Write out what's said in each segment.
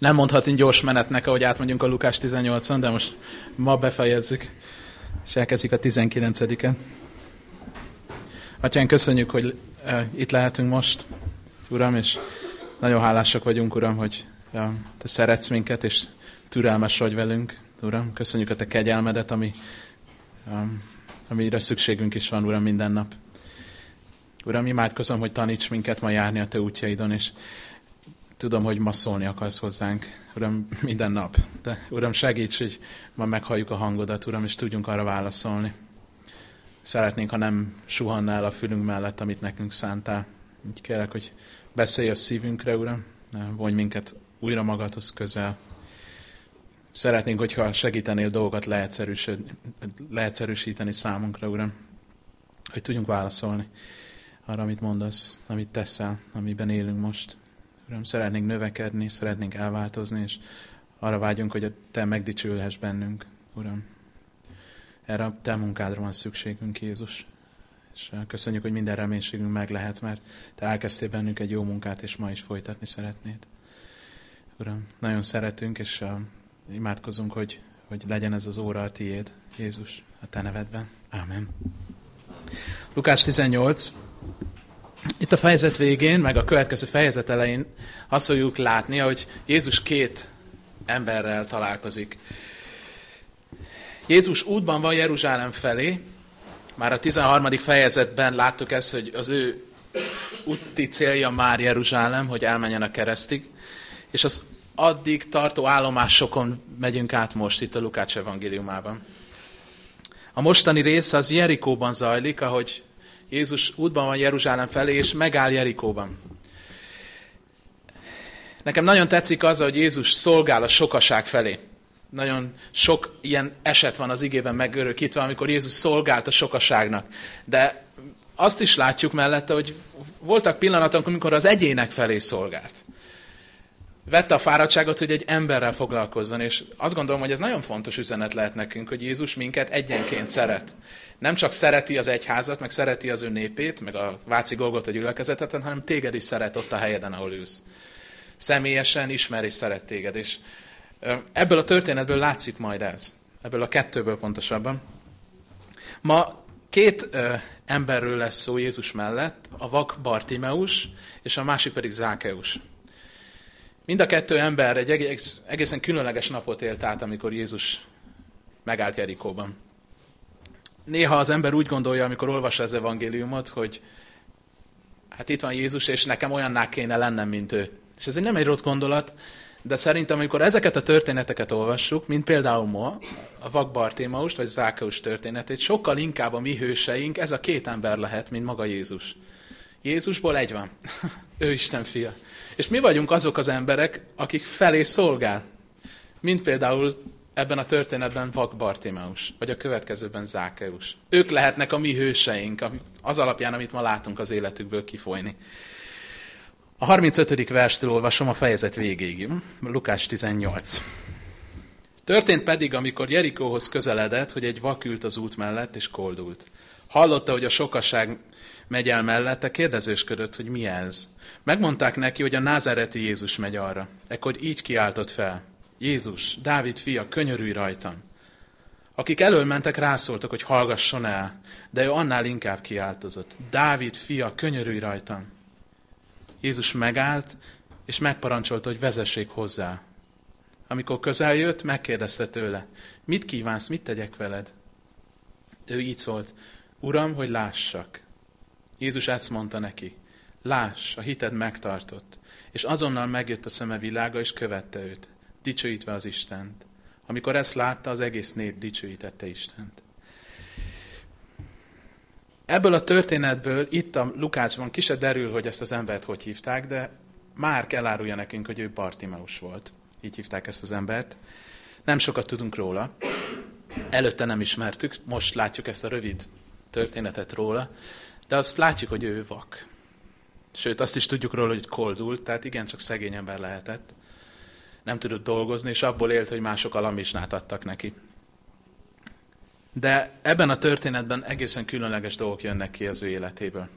Nem mondhatni gyors menetnek, ahogy átmegyünk a Lukás 18-on, de most ma befejezzük, és elkezdik a 19-et. Atyán, köszönjük, hogy e, itt lehetünk most, Uram, és nagyon hálásak vagyunk, Uram, hogy ja, Te szeretsz minket, és türelmes vagy velünk, Uram. Köszönjük a Te kegyelmedet, ami, um, amire szükségünk is van, Uram, minden nap. Uram, imádkozom, hogy taníts minket ma járni a Te útjaidon, és Tudom, hogy ma szólni akarsz hozzánk, Uram, minden nap. De Uram, segíts, hogy ma meghalljuk a hangodat, Uram, és tudjunk arra válaszolni. Szeretnénk, ha nem suhannál a fülünk mellett, amit nekünk szántál. Így kérek, hogy beszélj a szívünkre, Uram, vonj minket újra magadhoz közel. Szeretnénk, hogyha segítenél dolgokat leegyszerűsíteni számunkra, Uram, hogy tudjunk válaszolni arra, amit mondasz, amit teszel, amiben élünk most. Uram, szeretnénk növekedni, szeretnénk elváltozni, és arra vágyunk, hogy a Te megdicsülhess bennünk, Uram. Erre a Te munkádra van szükségünk, Jézus. És köszönjük, hogy minden reménységünk meg lehet, mert Te elkezdtél bennünk egy jó munkát, és ma is folytatni szeretnéd. Uram, nagyon szeretünk, és uh, imádkozunk, hogy, hogy legyen ez az óra a tiéd, Jézus, a Te nevedben. Ámen. Lukás 18, itt a fejezet végén, meg a következő fejezet elején azt fogjuk látni, hogy Jézus két emberrel találkozik. Jézus útban van Jeruzsálem felé, már a 13. fejezetben láttuk ezt, hogy az ő úti célja már Jeruzsálem, hogy elmenjen a keresztig, és az addig tartó állomásokon megyünk át most itt a Lukács evangéliumában. A mostani rész az Jerikóban zajlik, ahogy Jézus útban van Jeruzsálem felé, és megáll Jerikóban. Nekem nagyon tetszik az, hogy Jézus szolgál a sokaság felé. Nagyon sok ilyen eset van az igében megörökítve, amikor Jézus szolgált a sokaságnak. De azt is látjuk mellette, hogy voltak pillanatok, amikor az egyének felé szolgált vette a fáradtságot, hogy egy emberrel foglalkozzon, és azt gondolom, hogy ez nagyon fontos üzenet lehet nekünk, hogy Jézus minket egyenként szeret. Nem csak szereti az egyházat, meg szereti az ő népét, meg a Váci Golgot a gyülekezetet, hanem téged is szeret ott a helyeden, ahol ülsz. Személyesen ismer és szeret téged, és ebből a történetből látszik majd ez. Ebből a kettőből pontosabban. Ma két emberről lesz szó Jézus mellett, a vak Bartimeus, és a másik pedig Zákeus. Mind a kettő ember egy egész, egészen különleges napot élt át, amikor Jézus megállt Jerikóban. Néha az ember úgy gondolja, amikor olvassa az evangéliumot, hogy hát itt van Jézus, és nekem olyanná kéne lennem, mint ő. És ez nem egy rossz gondolat, de szerintem, amikor ezeket a történeteket olvassuk, mint például ma, a Vak Bartémaust, vagy Zákeus történetét, sokkal inkább a mi hőseink, ez a két ember lehet, mint maga Jézus. Jézusból egy van. ő Isten fia. És mi vagyunk azok az emberek, akik felé szolgál. Mint például ebben a történetben Vak Bartimeus, vagy a következőben Zákeus. Ők lehetnek a mi hőseink, az alapján, amit ma látunk az életükből kifolyni. A 35. verstől olvasom a fejezet végéig. Lukás 18. Történt pedig, amikor Jerikóhoz közeledett, hogy egy vak ült az út mellett, és koldult. Hallotta, hogy a sokaság megy el mellette, kérdezősködött, hogy mi ez. Megmondták neki, hogy a názereti Jézus megy arra. Ekkor így kiáltott fel. Jézus, Dávid fia, könyörülj rajtam. Akik elől mentek, rászóltak, hogy hallgasson el, de ő annál inkább kiáltozott. Dávid fia, könyörülj rajtam. Jézus megállt, és megparancsolta, hogy vezessék hozzá. Amikor közel jött, megkérdezte tőle, mit kívánsz, mit tegyek veled? Ő így szólt, Uram, hogy lássak. Jézus ezt mondta neki, láss, a hited megtartott. És azonnal megjött a szeme világa, és követte őt, dicsőítve az Istent. Amikor ezt látta, az egész nép dicsőítette Istent. Ebből a történetből itt a Lukácsban ki se derül, hogy ezt az embert hogy hívták, de már elárulja nekünk, hogy ő Bartimeus volt. Így hívták ezt az embert. Nem sokat tudunk róla. Előtte nem ismertük, most látjuk ezt a rövid történetet róla. De azt látjuk, hogy ő vak. Sőt, azt is tudjuk róla, hogy koldult, tehát igen, csak szegény ember lehetett. Nem tudott dolgozni, és abból élt, hogy mások alamisnát adtak neki. De ebben a történetben egészen különleges dolgok jönnek ki az ő életéből.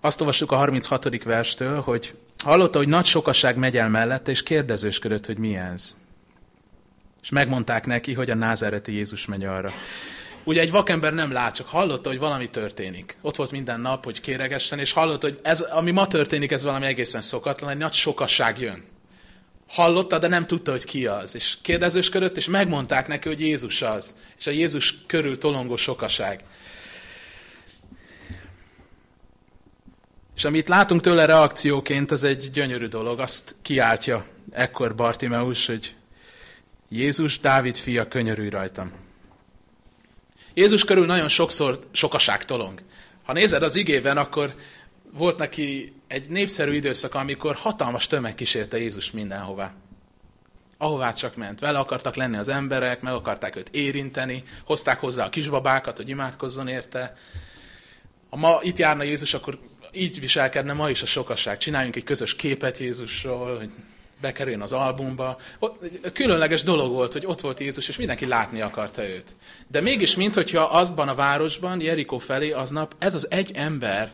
Azt olvassuk a 36. verstől, hogy hallotta, hogy nagy sokaság megy el mellette, és kérdezősködött, hogy mi ez. És megmondták neki, hogy a názereti Jézus megy arra. Ugye egy vakember nem lát, csak hallotta, hogy valami történik. Ott volt minden nap, hogy kéregessen, és hallotta, hogy ez, ami ma történik, ez valami egészen szokatlan, egy nagy sokasság jön. Hallotta, de nem tudta, hogy ki az. És kérdezősködött, és megmondták neki, hogy Jézus az. És a Jézus körül tolongó sokaság. És amit látunk tőle reakcióként, az egy gyönyörű dolog. Azt kiáltja ekkor Bartimeus, hogy Jézus, Dávid fia, könyörülj rajtam. Jézus körül nagyon sokszor sokaság tolong. Ha nézed az igében, akkor volt neki egy népszerű időszak, amikor hatalmas tömeg kísérte Jézus mindenhová. Ahová csak ment. Vele akartak lenni az emberek, meg akarták őt érinteni, hozták hozzá a kisbabákat, hogy imádkozzon érte. Ha ma itt járna Jézus, akkor így viselkedne ma is a sokaság. Csináljunk egy közös képet Jézusról, hogy bekerüljön az albumba. Különleges dolog volt, hogy ott volt Jézus, és mindenki látni akarta őt. De mégis, mintha azban a városban, Jerikó felé aznap ez az egy ember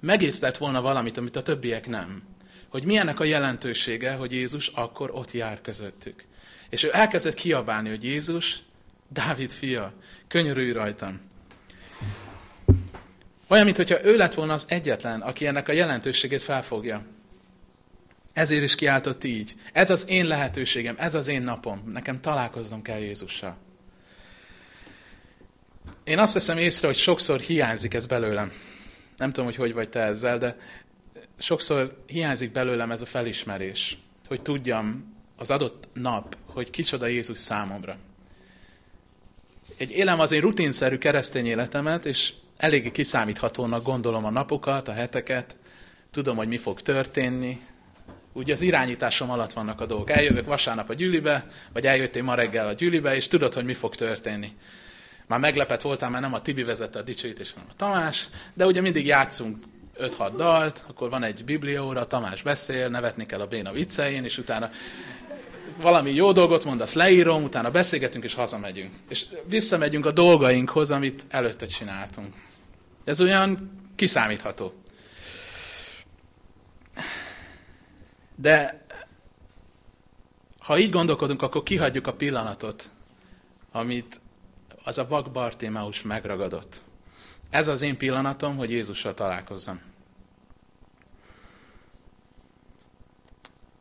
megértett volna valamit, amit a többiek nem. Hogy milyennek a jelentősége, hogy Jézus akkor ott jár közöttük. És ő elkezdett kiabálni, hogy Jézus, Dávid fia, könyörülj rajtam. Olyan, mintha ő lett volna az egyetlen, aki ennek a jelentőségét felfogja. Ezért is kiáltott így. Ez az én lehetőségem, ez az én napom. Nekem találkoznom kell Jézussal. Én azt veszem észre, hogy sokszor hiányzik ez belőlem. Nem tudom, hogy hogy vagy te ezzel, de sokszor hiányzik belőlem ez a felismerés, hogy tudjam az adott nap, hogy kicsoda Jézus számomra. Egy élem az én rutinszerű keresztény életemet, és eléggé kiszámíthatónak gondolom a napokat, a heteket, tudom, hogy mi fog történni, úgy az irányításom alatt vannak a dolgok. Eljövök vasárnap a gyűlibe, vagy eljöttél ma reggel a gyűlibe, és tudod, hogy mi fog történni. Már meglepett voltam, mert nem a Tibi vezette a dicsőítés, hanem a Tamás, de ugye mindig játszunk 5-6 dalt, akkor van egy biblióra, Tamás beszél, nevetni kell a béna viccein, és utána valami jó dolgot mond, azt leírom, utána beszélgetünk, és hazamegyünk. És visszamegyünk a dolgainkhoz, amit előtte csináltunk. Ez olyan kiszámítható. De ha így gondolkodunk, akkor kihagyjuk a pillanatot, amit az a vak Bartémeus megragadott. Ez az én pillanatom, hogy Jézussal találkozzam.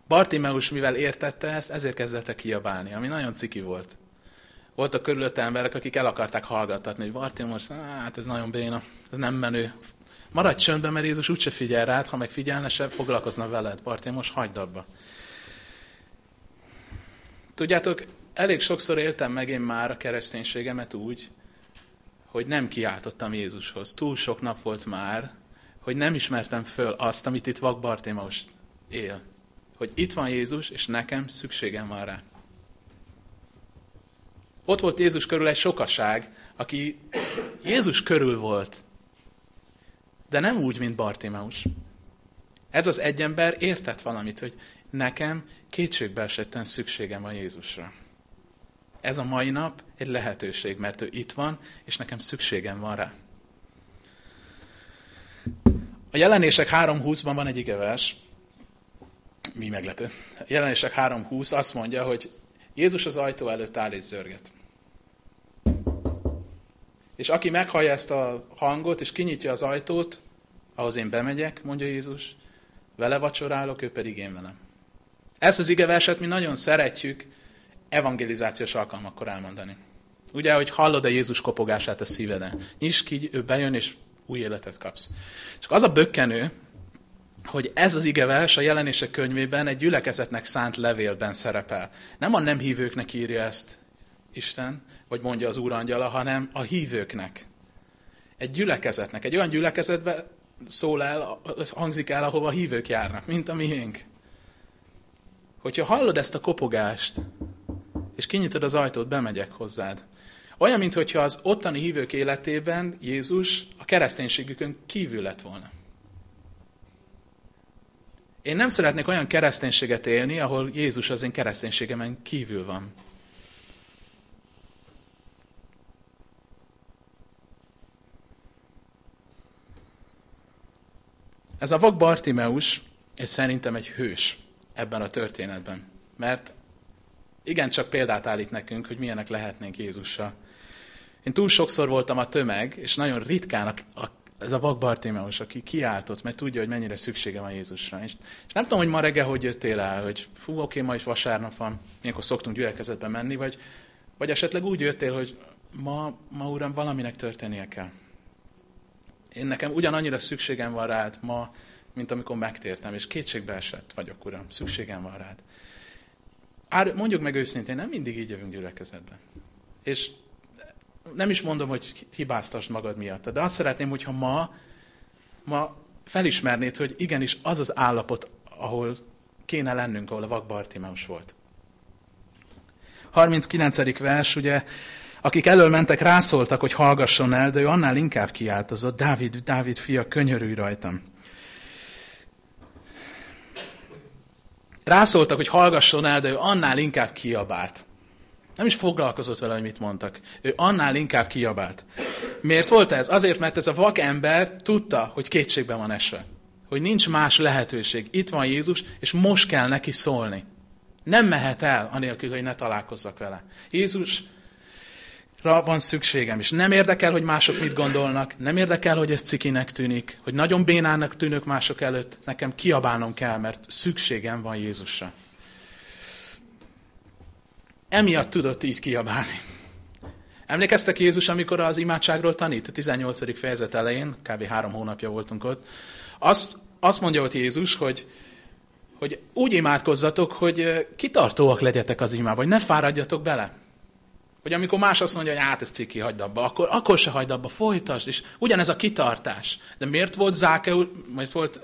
Bartimeus, mivel értette ezt, ezért kezdett kiabálni, ami nagyon ciki volt. Voltak körülötte emberek, akik el akarták hallgattatni, hogy Bartimeus, hát ez nagyon béna, ez nem menő, Maradj csöndben, mert Jézus úgyse figyel rád, ha meg figyelne, se foglalkozna veled. Bartém, most hagyd abba. Tudjátok, elég sokszor éltem meg én már a kereszténységemet úgy, hogy nem kiáltottam Jézushoz. Túl sok nap volt már, hogy nem ismertem föl azt, amit itt Vak Bartémaus él. Hogy itt van Jézus, és nekem szükségem van rá. Ott volt Jézus körül egy sokaság, aki Jézus körül volt, de nem úgy, mint Bartimeus. Ez az egy ember értett valamit, hogy nekem kétségbe esetten szükségem van Jézusra. Ez a mai nap egy lehetőség, mert ő itt van, és nekem szükségem van rá. A jelenések 3.20-ban van egy igevers, mi meglepő. A jelenések 3.20 azt mondja, hogy Jézus az ajtó előtt áll és zörget. És aki meghallja ezt a hangot, és kinyitja az ajtót, ahhoz én bemegyek, mondja Jézus, vele vacsorálok, ő pedig én velem. Ezt az igeverset mi nagyon szeretjük evangelizációs alkalmakkor elmondani. Ugye, hogy hallod-e Jézus kopogását a szíveden. Nyisd ki, ő bejön, és új életet kapsz. Csak az a bökkenő, hogy ez az igevers a jelenések könyvében egy gyülekezetnek szánt levélben szerepel. Nem a nem hívőknek írja ezt Isten, vagy mondja az úrangyala, hanem a hívőknek. Egy gyülekezetnek, egy olyan gyülekezetbe szól el, hangzik el, ahova a hívők járnak, mint a miénk. Hogyha hallod ezt a kopogást, és kinyitod az ajtót, bemegyek hozzád. Olyan, mintha az ottani hívők életében Jézus a kereszténységükön kívül lett volna. Én nem szeretnék olyan kereszténységet élni, ahol Jézus az én kereszténységemen kívül van. Ez a vak Bartimeus és szerintem egy hős ebben a történetben. Mert igencsak példát állít nekünk, hogy milyenek lehetnénk Jézussal. Én túl sokszor voltam a tömeg, és nagyon ritkán a, a, ez a vak Bartimeus, aki kiáltott, mert tudja, hogy mennyire szüksége van Jézusra. És, és nem tudom, hogy ma reggel hogy jöttél el, hogy fú, oké, ma is vasárnap van, ilyenkor szoktunk gyülekezetbe menni, vagy, vagy esetleg úgy jöttél, hogy ma, ma uram, valaminek történnie kell. Én nekem ugyanannyira szükségem van rád ma, mint amikor megtértem, és kétségbe esett vagyok, uram, szükségem van rád. Ár, mondjuk meg őszintén, nem mindig így jövünk gyülekezetbe. És nem is mondom, hogy hibáztasd magad miatt, de azt szeretném, hogyha ma, ma felismernéd, hogy igenis az az állapot, ahol kéne lennünk, ahol a vak Bartimeus volt. 39. vers, ugye, akik elől mentek, rászóltak, hogy hallgasson el, de ő annál inkább kiáltozott, Dávid, Dávid fia, könyörülj rajtam. Rászóltak, hogy hallgasson el, de ő annál inkább kiabált. Nem is foglalkozott vele, hogy mit mondtak. Ő annál inkább kiabált. Miért volt ez? Azért, mert ez a vak ember tudta, hogy kétségben van esve. Hogy nincs más lehetőség. Itt van Jézus, és most kell neki szólni. Nem mehet el, anélkül, hogy ne találkozzak vele. Jézus van szükségem, és nem érdekel, hogy mások mit gondolnak, nem érdekel, hogy ez cikinek tűnik, hogy nagyon bénának tűnök mások előtt, nekem kiabálnom kell, mert szükségem van Jézusra. Emiatt tudott így kiabálni. Emlékeztek Jézus, amikor az imádságról tanít, a 18. fejezet elején, kb. három hónapja voltunk ott, azt, azt mondja ott Jézus, hogy, hogy úgy imádkozzatok, hogy kitartóak legyetek az imában, hogy ne fáradjatok bele. Hogy amikor más azt mondja, hogy át, ez ciki, hagyd abba, akkor, akkor se hagyd abba, folytasd, és ugyanez a kitartás. De miért volt Zákeus, miért volt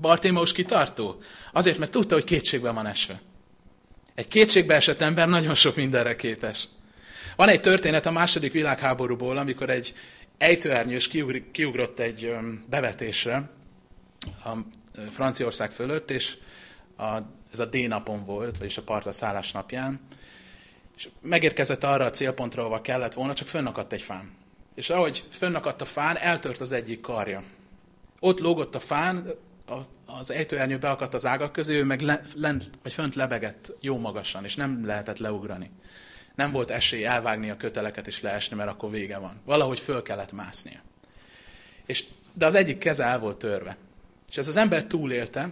Bartémeus kitartó? Azért, mert tudta, hogy kétségben van esve. Egy kétségbe esett ember nagyon sok mindenre képes. Van egy történet a második világháborúból, amikor egy ejtőernyős kiugrott egy bevetésre a Franciaország fölött, és a, ez a D-napon volt, vagyis a partra szállás napján, és megérkezett arra a célpontra, ahova kellett volna, csak fönnakadt egy fán. És ahogy fönnakadt a fán, eltört az egyik karja. Ott lógott a fán, az ejtőernyő beakadt az ágak közé, ő meg lent, vagy fönt lebegett jó magasan, és nem lehetett leugrani. Nem volt esély elvágni a köteleket és leesni, mert akkor vége van. Valahogy föl kellett másznia. És, de az egyik keze el volt törve. És ez az ember túlélte,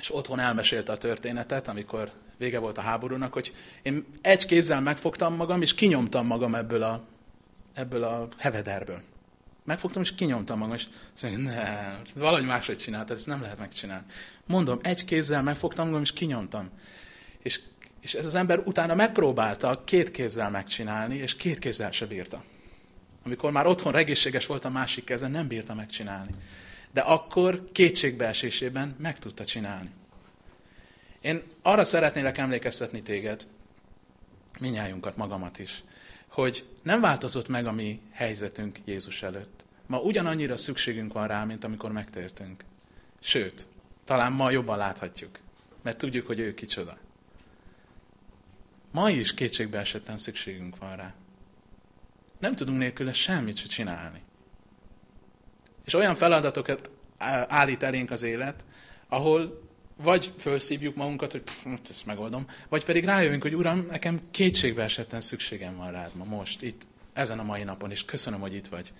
és otthon elmesélte a történetet, amikor vége volt a háborúnak, hogy én egy kézzel megfogtam magam, és kinyomtam magam ebből a, ebből a hevederből. Megfogtam, és kinyomtam magam, és azt mondja, ne, valahogy máshogy csináltad, ezt nem lehet megcsinálni. Mondom, egy kézzel megfogtam magam, és kinyomtam. És, és ez az ember utána megpróbálta két kézzel megcsinálni, és két kézzel se bírta. Amikor már otthon egészséges volt a másik keze, nem bírta megcsinálni. De akkor kétségbeesésében meg tudta csinálni. Én arra szeretnélek emlékeztetni téged, minnyájunkat, magamat is, hogy nem változott meg a mi helyzetünk Jézus előtt. Ma ugyanannyira szükségünk van rá, mint amikor megtértünk. Sőt, talán ma jobban láthatjuk, mert tudjuk, hogy ő kicsoda. Ma is kétségbe esetten szükségünk van rá. Nem tudunk nélküle semmit se csinálni. És olyan feladatokat állít elénk az élet, ahol vagy felszívjuk magunkat, hogy pff, ezt megoldom, vagy pedig rájövünk, hogy Uram, nekem kétségbe esetten szükségem van rád ma most, itt, ezen a mai napon, és köszönöm, hogy itt vagy.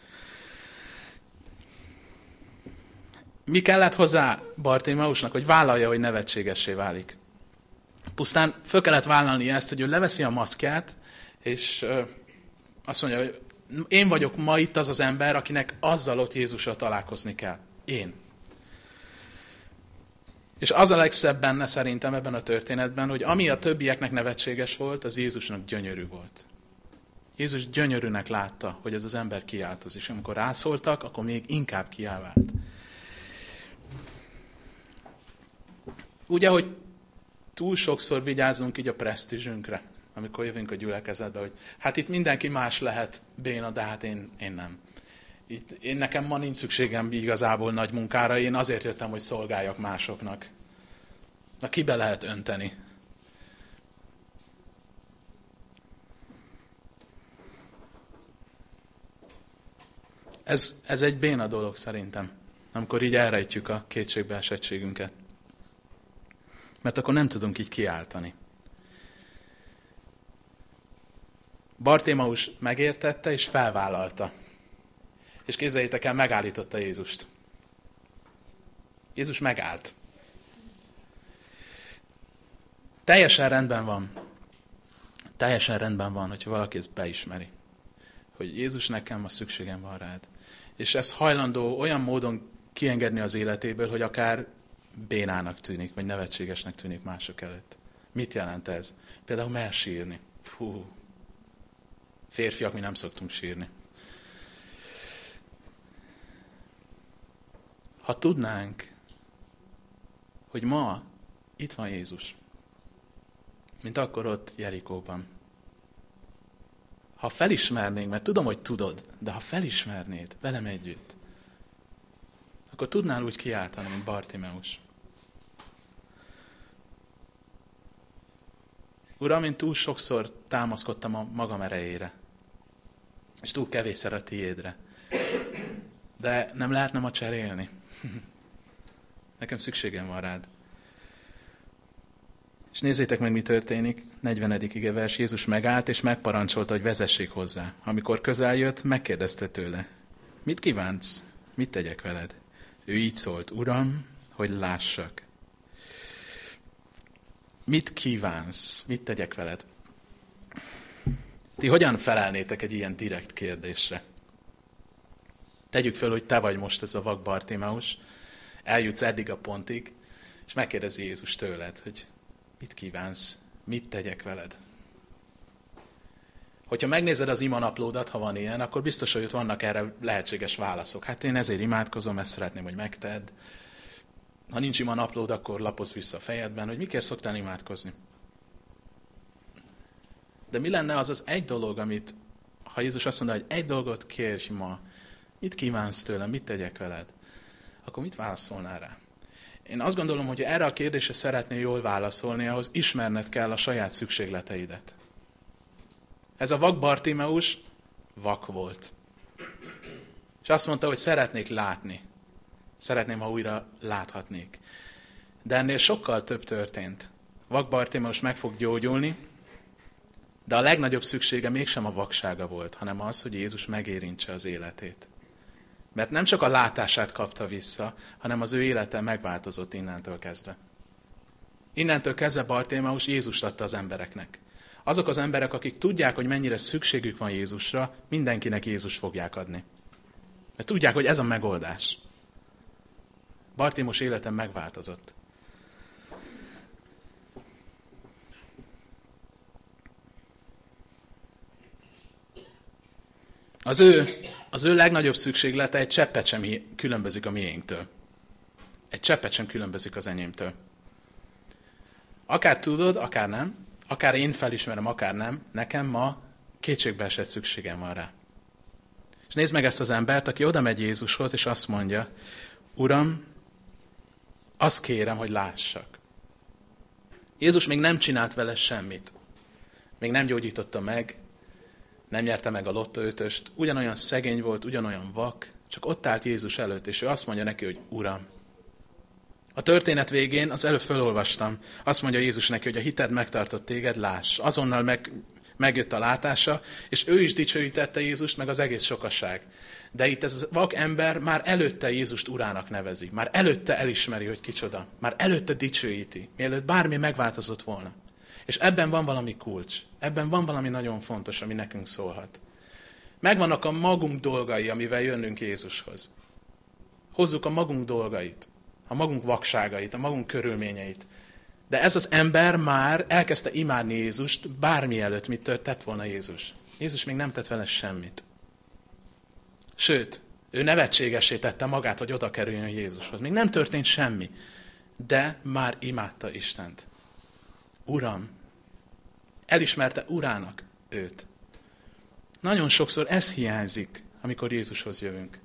Mi kellett hozzá Bartémeusnak, hogy vállalja, hogy nevetségessé válik? Pusztán föl kellett vállalni ezt, hogy ő leveszi a maszkját, és azt mondja, hogy én vagyok ma itt az az ember, akinek azzal ott Jézussal találkozni kell. Én. És az a legszebb benne szerintem ebben a történetben, hogy ami a többieknek nevetséges volt, az Jézusnak gyönyörű volt. Jézus gyönyörűnek látta, hogy ez az ember kiáltoz, és amikor rászóltak, akkor még inkább kiállt. Ugye, hogy túl sokszor vigyázunk így a presztízsünkre, amikor jövünk a gyülekezetbe, hogy hát itt mindenki más lehet béna, de hát én, én nem. Itt, én nekem ma nincs szükségem igazából nagy munkára, én azért jöttem, hogy szolgáljak másoknak. Na kibe lehet önteni? Ez, ez egy béna dolog szerintem, amikor így elrejtjük a kétségbeesettségünket. Mert akkor nem tudunk így kiáltani. Bartémaus megértette és felvállalta. És képzeljétek el, megállította Jézust. Jézus megállt. Teljesen rendben van. Teljesen rendben van, hogyha valaki ezt beismeri. Hogy Jézus nekem a szükségem van rád. És ez hajlandó olyan módon kiengedni az életéből, hogy akár bénának tűnik, vagy nevetségesnek tűnik mások előtt. Mit jelent ez? Például mer sírni. Fú, férfiak mi nem szoktunk sírni. Ha tudnánk, hogy ma itt van Jézus, mint akkor ott Jerikóban. Ha felismernénk, mert tudom, hogy tudod, de ha felismernéd velem együtt, akkor tudnál úgy kiáltani, mint Bartimeus. Uram, én túl sokszor támaszkodtam a magam erejére, és túl kevésszer a tiédre. De nem lehetne ma cserélni. Nekem szükségem van rád. És nézzétek meg, mi történik. 40. ige vers. Jézus megállt, és megparancsolta, hogy vezessék hozzá. Amikor közel jött, megkérdezte tőle. Mit kívánsz? Mit tegyek veled? Ő így szólt, Uram, hogy lássak. Mit kívánsz? Mit tegyek veled? Ti hogyan felelnétek egy ilyen direkt kérdésre? Tegyük fel, hogy te vagy most ez a vak Bartimeus, eljutsz eddig a pontig, és megkérdezi Jézus tőled, hogy mit kívánsz, mit tegyek veled. Hogyha megnézed az imanaplódat, ha van ilyen, akkor biztos, hogy ott vannak erre lehetséges válaszok. Hát én ezért imádkozom, ezt szeretném, hogy megtedd. Ha nincs imanaplód, akkor lapozz vissza a fejedben, hogy mikért szoktál imádkozni. De mi lenne az az egy dolog, amit, ha Jézus azt mondja, hogy egy dolgot kérj ma, mit kívánsz tőlem, mit tegyek veled, akkor mit válaszolnál rá? Én azt gondolom, hogy erre a kérdésre szeretnél jól válaszolni, ahhoz ismerned kell a saját szükségleteidet. Ez a vak Bartimeus vak volt. És azt mondta, hogy szeretnék látni. Szeretném, ha újra láthatnék. De ennél sokkal több történt. Vak Bartimeus meg fog gyógyulni, de a legnagyobb szüksége mégsem a vaksága volt, hanem az, hogy Jézus megérintse az életét. Mert nem csak a látását kapta vissza, hanem az ő élete megváltozott innentől kezdve. Innentől kezdve Bartémaus Jézust adta az embereknek. Azok az emberek, akik tudják, hogy mennyire szükségük van Jézusra, mindenkinek Jézus fogják adni. Mert tudják, hogy ez a megoldás. Bartémus élete megváltozott. Az ő, az ő legnagyobb szükséglete egy cseppet sem különbözik a miénktől. Egy cseppet sem különbözik az enyémtől. Akár tudod, akár nem, akár én felismerem, akár nem, nekem ma kétségbe esett szükségem van rá. És nézd meg ezt az embert, aki oda megy Jézushoz, és azt mondja, Uram, azt kérem, hogy lássak. Jézus még nem csinált vele semmit. Még nem gyógyította meg, nem nyerte meg a lotta ötöst, ugyanolyan szegény volt, ugyanolyan vak, csak ott állt Jézus előtt, és ő azt mondja neki, hogy Uram. A történet végén, az előbb fölolvastam, azt mondja Jézus neki, hogy a hited megtartott téged, láss. Azonnal meg, megjött a látása, és ő is dicsőítette Jézust, meg az egész sokaság. De itt ez a vak ember már előtte Jézust urának nevezi. Már előtte elismeri, hogy kicsoda. Már előtte dicsőíti, mielőtt bármi megváltozott volna. És ebben van valami kulcs. Ebben van valami nagyon fontos, ami nekünk szólhat. Megvannak a magunk dolgai, amivel jönnünk Jézushoz. Hozzuk a magunk dolgait, a magunk vakságait, a magunk körülményeit. De ez az ember már elkezdte imádni Jézust, bármi előtt mit tett volna Jézus. Jézus még nem tett vele semmit. Sőt, ő nevetségesé tette magát, hogy oda kerüljön Jézushoz. Még nem történt semmi, de már imádta Istent. Uram, elismerte urának őt. Nagyon sokszor ez hiányzik, amikor Jézushoz jövünk.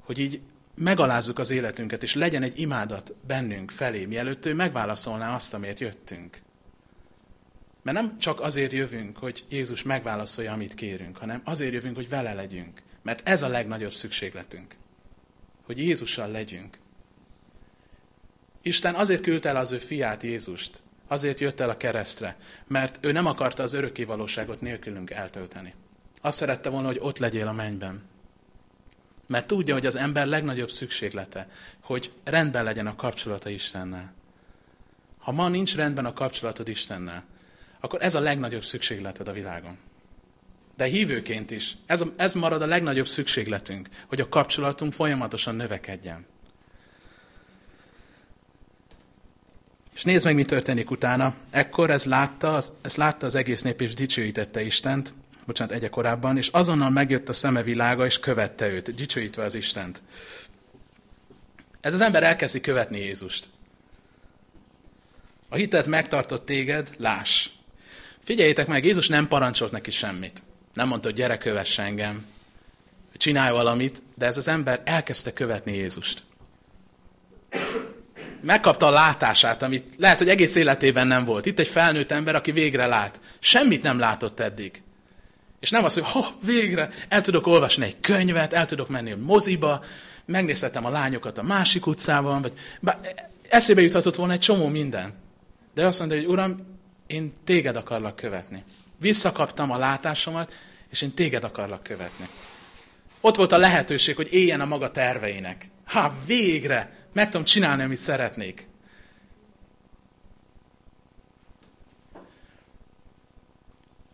Hogy így megalázzuk az életünket, és legyen egy imádat bennünk felé, mielőtt ő megválaszolná azt, amiért jöttünk. Mert nem csak azért jövünk, hogy Jézus megválaszolja, amit kérünk, hanem azért jövünk, hogy vele legyünk. Mert ez a legnagyobb szükségletünk. Hogy Jézussal legyünk. Isten azért küldte el az ő fiát Jézust, azért jött el a keresztre, mert ő nem akarta az örökké valóságot nélkülünk eltölteni. Azt szerette volna, hogy ott legyél a mennyben. Mert tudja, hogy az ember legnagyobb szükséglete, hogy rendben legyen a kapcsolata Istennel. Ha ma nincs rendben a kapcsolatod Istennel, akkor ez a legnagyobb szükségleted a világon. De hívőként is, ez, a, ez marad a legnagyobb szükségletünk, hogy a kapcsolatunk folyamatosan növekedjen. És nézd meg, mi történik utána. Ekkor ez látta, ez látta az egész nép, és dicsőítette Istent, bocsánat, egye korábban, és azonnal megjött a szeme világa, és követte őt, dicsőítve az Istent. Ez az ember elkezdi követni Jézust. A hitet megtartott téged, láss. Figyeljétek meg, Jézus nem parancsolt neki semmit. Nem mondta, hogy gyere, kövess engem, csinálj valamit, de ez az ember elkezdte követni Jézust. Megkapta a látását, amit lehet, hogy egész életében nem volt. Itt egy felnőtt ember, aki végre lát. Semmit nem látott eddig. És nem az, hogy ha, végre el tudok olvasni egy könyvet, el tudok menni a moziba, megnézhetem a lányokat a másik utcában, vagy bár eszébe juthatott volna egy csomó minden. De azt mondja, hogy Uram, én téged akarlak követni. Visszakaptam a látásomat, és én téged akarlak követni. Ott volt a lehetőség, hogy éljen a maga terveinek. Ha végre meg tudom csinálni, amit szeretnék.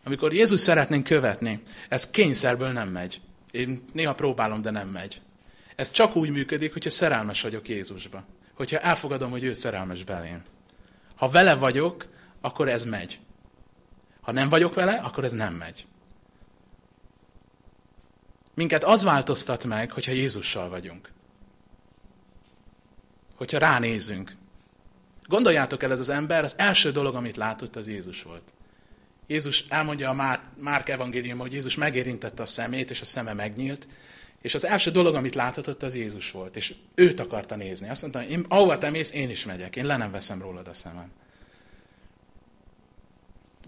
Amikor Jézus szeretnénk követni, ez kényszerből nem megy. Én néha próbálom, de nem megy. Ez csak úgy működik, hogyha szerelmes vagyok Jézusba. Hogyha elfogadom, hogy ő szerelmes belém. Ha vele vagyok, akkor ez megy. Ha nem vagyok vele, akkor ez nem megy. Minket az változtat meg, hogyha Jézussal vagyunk. Hogyha ránézünk. Gondoljátok el, ez az ember, az első dolog, amit látott, az Jézus volt. Jézus elmondja a Márk, evangélium, hogy Jézus megérintette a szemét, és a szeme megnyílt, és az első dolog, amit láthatott, az Jézus volt, és őt akarta nézni. Azt mondta, én, ahova te mész, én is megyek, én le nem veszem rólad a szemem.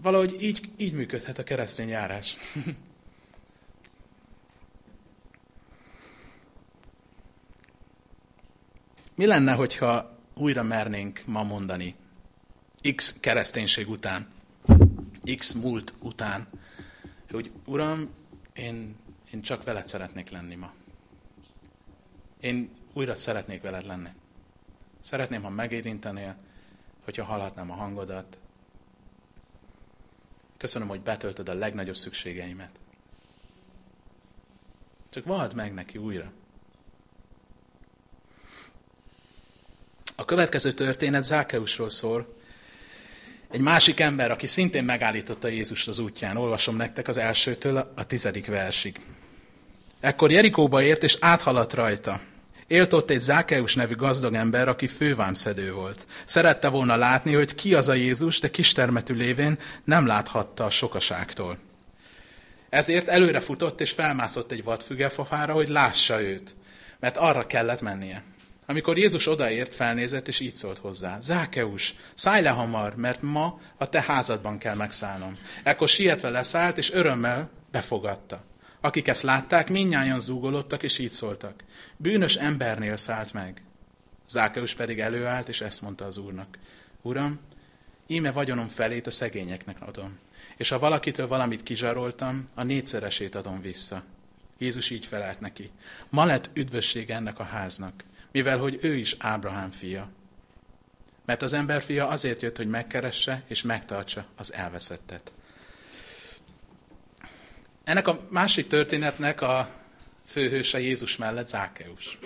Valahogy így, így működhet a keresztény járás. Mi lenne, hogyha újra mernénk ma mondani, X kereszténység után, X múlt után, hogy Uram, én, én csak veled szeretnék lenni ma. Én újra szeretnék veled lenni. Szeretném, ha megérintenél, hogyha hallhatnám a hangodat. Köszönöm, hogy betöltöd a legnagyobb szükségeimet. Csak vald meg neki újra. A következő történet Zákeusról szól. Egy másik ember, aki szintén megállította Jézust az útján. Olvasom nektek az elsőtől a tizedik versig. Ekkor Jerikóba ért, és áthaladt rajta. Élt ott egy Zákeus nevű gazdag ember, aki fővámszedő volt. Szerette volna látni, hogy ki az a Jézus, de kistermetű lévén nem láthatta a sokaságtól. Ezért előre futott és felmászott egy vadfügefafára, hogy lássa őt, mert arra kellett mennie. Amikor Jézus odaért, felnézett, és így szólt hozzá. Zákeus, szállj le hamar, mert ma a te házadban kell megszállnom. Ekkor sietve leszállt, és örömmel befogadta. Akik ezt látták, minnyáján zúgolottak, és így szóltak. Bűnös embernél szállt meg. Zákeus pedig előállt, és ezt mondta az úrnak. Uram, íme vagyonom felét a szegényeknek adom, és ha valakitől valamit kizsaroltam, a négyszeresét adom vissza. Jézus így felelt neki. Ma lett üdvösség ennek a háznak, mivel hogy ő is Ábrahám fia. Mert az ember fia azért jött, hogy megkeresse és megtartsa az elveszettet. Ennek a másik történetnek a főhőse Jézus mellett Zákeus,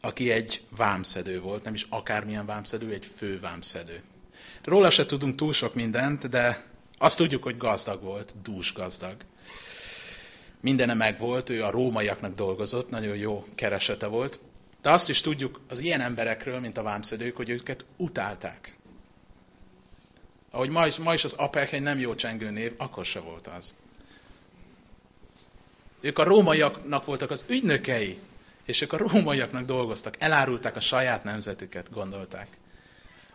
aki egy vámszedő volt, nem is akármilyen vámszedő, egy fő vámszedő. Róla se tudunk túl sok mindent, de azt tudjuk, hogy gazdag volt, dús gazdag mindene megvolt, ő a rómaiaknak dolgozott, nagyon jó keresete volt. De azt is tudjuk az ilyen emberekről, mint a vámszedők, hogy őket utálták. Ahogy ma is, ma is az APEC egy nem jó csengő név, akkor se volt az. Ők a rómaiaknak voltak az ügynökei, és ők a rómaiaknak dolgoztak, elárulták a saját nemzetüket, gondolták.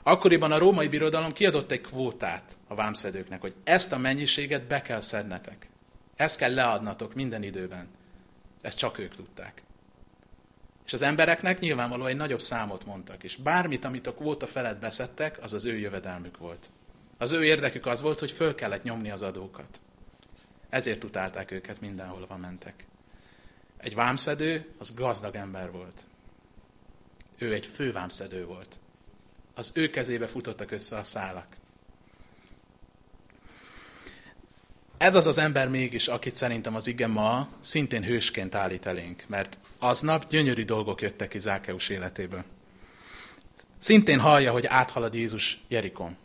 Akkoriban a római birodalom kiadott egy kvótát a vámszedőknek, hogy ezt a mennyiséget be kell szednetek. Ezt kell leadnatok minden időben. Ezt csak ők tudták. És az embereknek nyilvánvalóan egy nagyobb számot mondtak. És bármit, amit a kvóta felett beszettek, az az ő jövedelmük volt. Az ő érdekük az volt, hogy föl kellett nyomni az adókat. Ezért utálták őket mindenhol, mentek. Egy vámszedő, az gazdag ember volt. Ő egy fővámszedő volt. Az ő kezébe futottak össze a szálak. Ez az az ember mégis, akit szerintem az ige ma szintén hősként állít elénk, mert aznap gyönyörű dolgok jöttek ki Zákeus életéből. Szintén hallja, hogy áthalad Jézus Jerikon.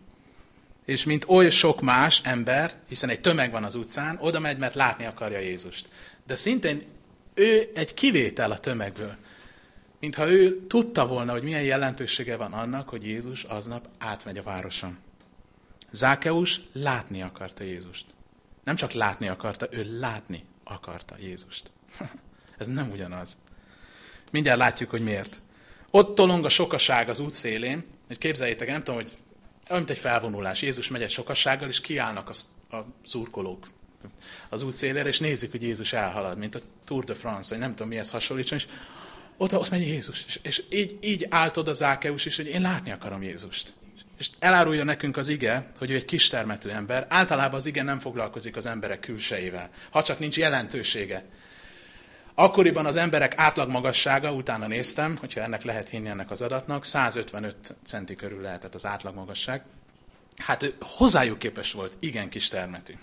És mint oly sok más ember, hiszen egy tömeg van az utcán, oda megy, mert látni akarja Jézust. De szintén ő egy kivétel a tömegből. Mintha ő tudta volna, hogy milyen jelentősége van annak, hogy Jézus aznap átmegy a városon. Zákeus látni akarta Jézust. Nem csak látni akarta, ő látni akarta Jézust. Ez nem ugyanaz. Mindjárt látjuk, hogy miért. Ott tolong a sokaság az út szélén, hogy képzeljétek, nem tudom, hogy olyan, mint egy felvonulás. Jézus megy egy sokassággal, és kiállnak a, a szurkolók az út szélére, és nézik, hogy Jézus elhalad, mint a Tour de France, vagy nem tudom mihez hasonlítson, és ott, ott megy Jézus. És, és így, így állt oda Zákeus is, hogy én látni akarom Jézust. És elárulja nekünk az ige, hogy ő egy kistermetű ember. Általában az ige nem foglalkozik az emberek külsejével, ha csak nincs jelentősége. Akkoriban az emberek átlagmagassága, utána néztem, hogyha ennek lehet hinni ennek az adatnak, 155 centi körül lehetett az átlagmagasság. Hát ő hozzájuk képes volt, igen kis termetű.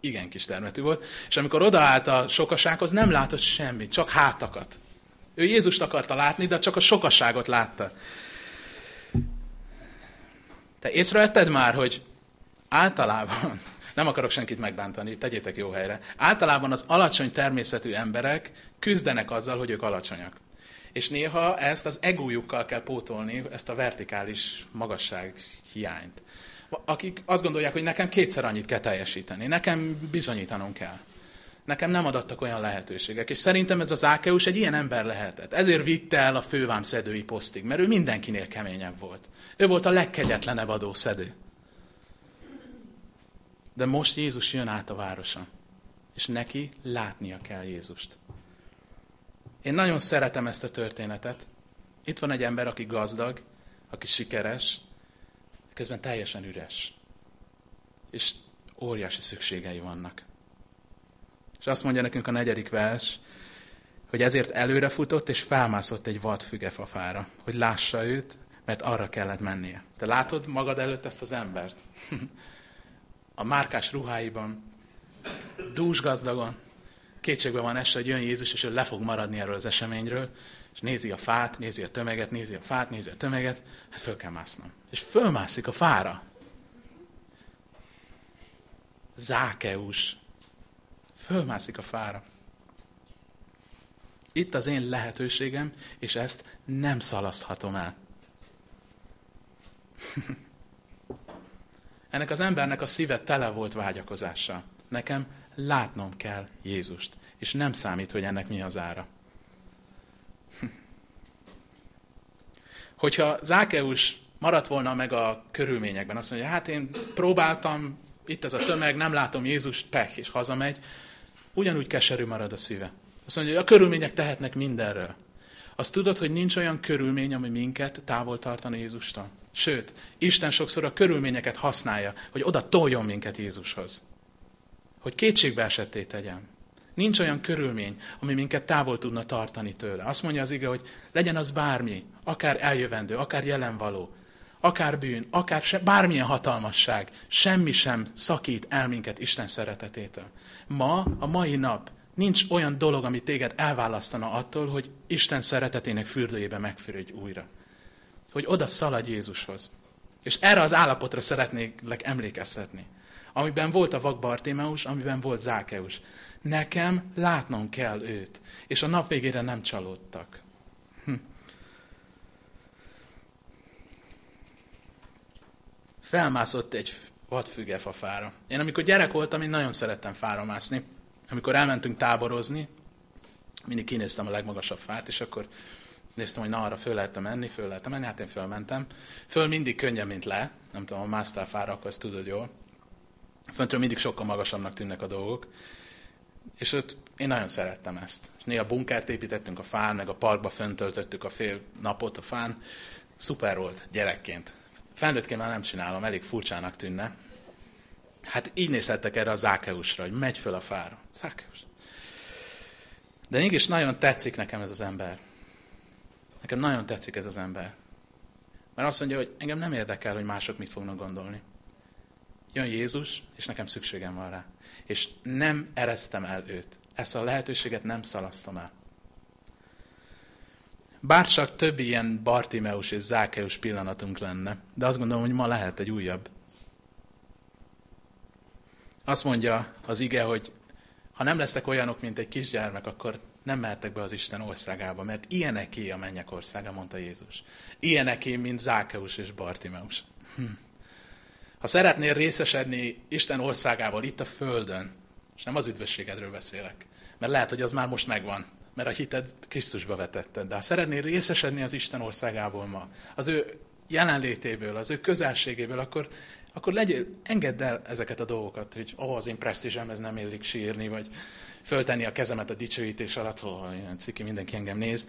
Igen kis termetű volt. És amikor odaállt a sokasághoz, nem látott semmit, csak hátakat. Ő Jézust akarta látni, de csak a sokaságot látta. Te észrevetted már, hogy általában, nem akarok senkit megbántani, tegyétek jó helyre, általában az alacsony természetű emberek küzdenek azzal, hogy ők alacsonyak. És néha ezt az egójukkal kell pótolni, ezt a vertikális magasság hiányt. Akik azt gondolják, hogy nekem kétszer annyit kell teljesíteni, nekem bizonyítanom kell. Nekem nem adattak olyan lehetőségek. És szerintem ez az Ákeus egy ilyen ember lehetett. Ezért vitte el a fővám szedői posztig, mert ő mindenkinél keményebb volt. Ő volt a legkegyetlenebb adószedő. De most Jézus jön át a városa, és neki látnia kell Jézust. Én nagyon szeretem ezt a történetet. Itt van egy ember, aki gazdag, aki sikeres, közben teljesen üres. És óriási szükségei vannak. És azt mondja nekünk a negyedik vers, hogy ezért előrefutott és felmászott egy vad fügefafára, hogy lássa őt, mert arra kellett mennie. Te látod magad előtt ezt az embert? A márkás ruháiban, dús gazdagon, kétségbe van este, hogy jön Jézus, és ő le fog maradni erről az eseményről, és nézi a fát, nézi a tömeget, nézi a fát, nézi a tömeget, hát föl kell másznom. És fölmászik a fára. Zákeus. Fölmászik a fára. Itt az én lehetőségem, és ezt nem szalaszthatom el. Ennek az embernek a szíve tele volt vágyakozással. Nekem látnom kell Jézust, és nem számít, hogy ennek mi az ára. Hogyha Zákeus maradt volna meg a körülményekben, azt mondja, hát én próbáltam, itt ez a tömeg, nem látom Jézust, pek, és hazamegy, ugyanúgy keserű marad a szíve. Azt mondja, hogy a körülmények tehetnek mindenről. Azt tudod, hogy nincs olyan körülmény, ami minket távol tartani Jézustól? Sőt, Isten sokszor a körülményeket használja, hogy oda toljon minket Jézushoz. Hogy kétségbe esetté tegyen. Nincs olyan körülmény, ami minket távol tudna tartani tőle. Azt mondja az ige, hogy legyen az bármi, akár eljövendő, akár jelenvaló, akár bűn, akár se, bármilyen hatalmasság, semmi sem szakít el minket Isten szeretetétől. Ma, a mai nap nincs olyan dolog, ami téged elválasztana attól, hogy Isten szeretetének fürdőjébe megfürödj újra hogy oda szaladj Jézushoz. És erre az állapotra szeretnék emlékeztetni. Amiben volt a vak Bartimeus, amiben volt Zákeus. Nekem látnom kell őt. És a nap végére nem csalódtak. Hm. Felmászott egy vadfügefafára. Én amikor gyerek voltam, én nagyon szerettem fára mászni. Amikor elmentünk táborozni, mindig kinéztem a legmagasabb fát, és akkor Néztem, hogy na, arra föl lehetne menni, föl lehetne menni, hát én fölmentem. Föl mindig könnyebb, mint le. Nem tudom, ha másztál fára, akkor ezt tudod jól. Föntről mindig sokkal magasabbnak tűnnek a dolgok. És ott én nagyon szerettem ezt. És néha bunkert építettünk a fán, meg a parkba föntöltöttük a fél napot a fán. Szuper volt gyerekként. Felnőttként már nem csinálom, elég furcsának tűnne. Hát így nézhettek erre a Zákeusra, hogy megy föl a fára. Zákeus. De mégis nagyon tetszik nekem ez az ember. Nekem nagyon tetszik ez az ember. Mert azt mondja, hogy engem nem érdekel, hogy mások mit fognak gondolni. Jön Jézus, és nekem szükségem van rá. És nem eresztem el őt. Ezt a lehetőséget nem szalasztom el. Bár csak több ilyen Bartimeus és Zákeus pillanatunk lenne, de azt gondolom, hogy ma lehet egy újabb. Azt mondja az ige, hogy ha nem lesztek olyanok, mint egy kisgyermek, akkor nem mehettek be az Isten országába, mert ilyeneké a mennyek országa, mondta Jézus. Ilyeneké, mint Zákeus és Bartimeus. Hm. Ha szeretnél részesedni Isten országával itt a Földön, és nem az üdvösségedről beszélek, mert lehet, hogy az már most megvan, mert a hited Krisztusba vetetted, de ha szeretnél részesedni az Isten országából ma, az ő jelenlétéből, az ő közelségéből, akkor, akkor legyél, engedd el ezeket a dolgokat, hogy ó, oh, az én presztízsem, ez nem illik sírni, vagy föltenni a kezemet a dicsőítés alatt, ó, oh, ilyen ciki, mindenki engem néz.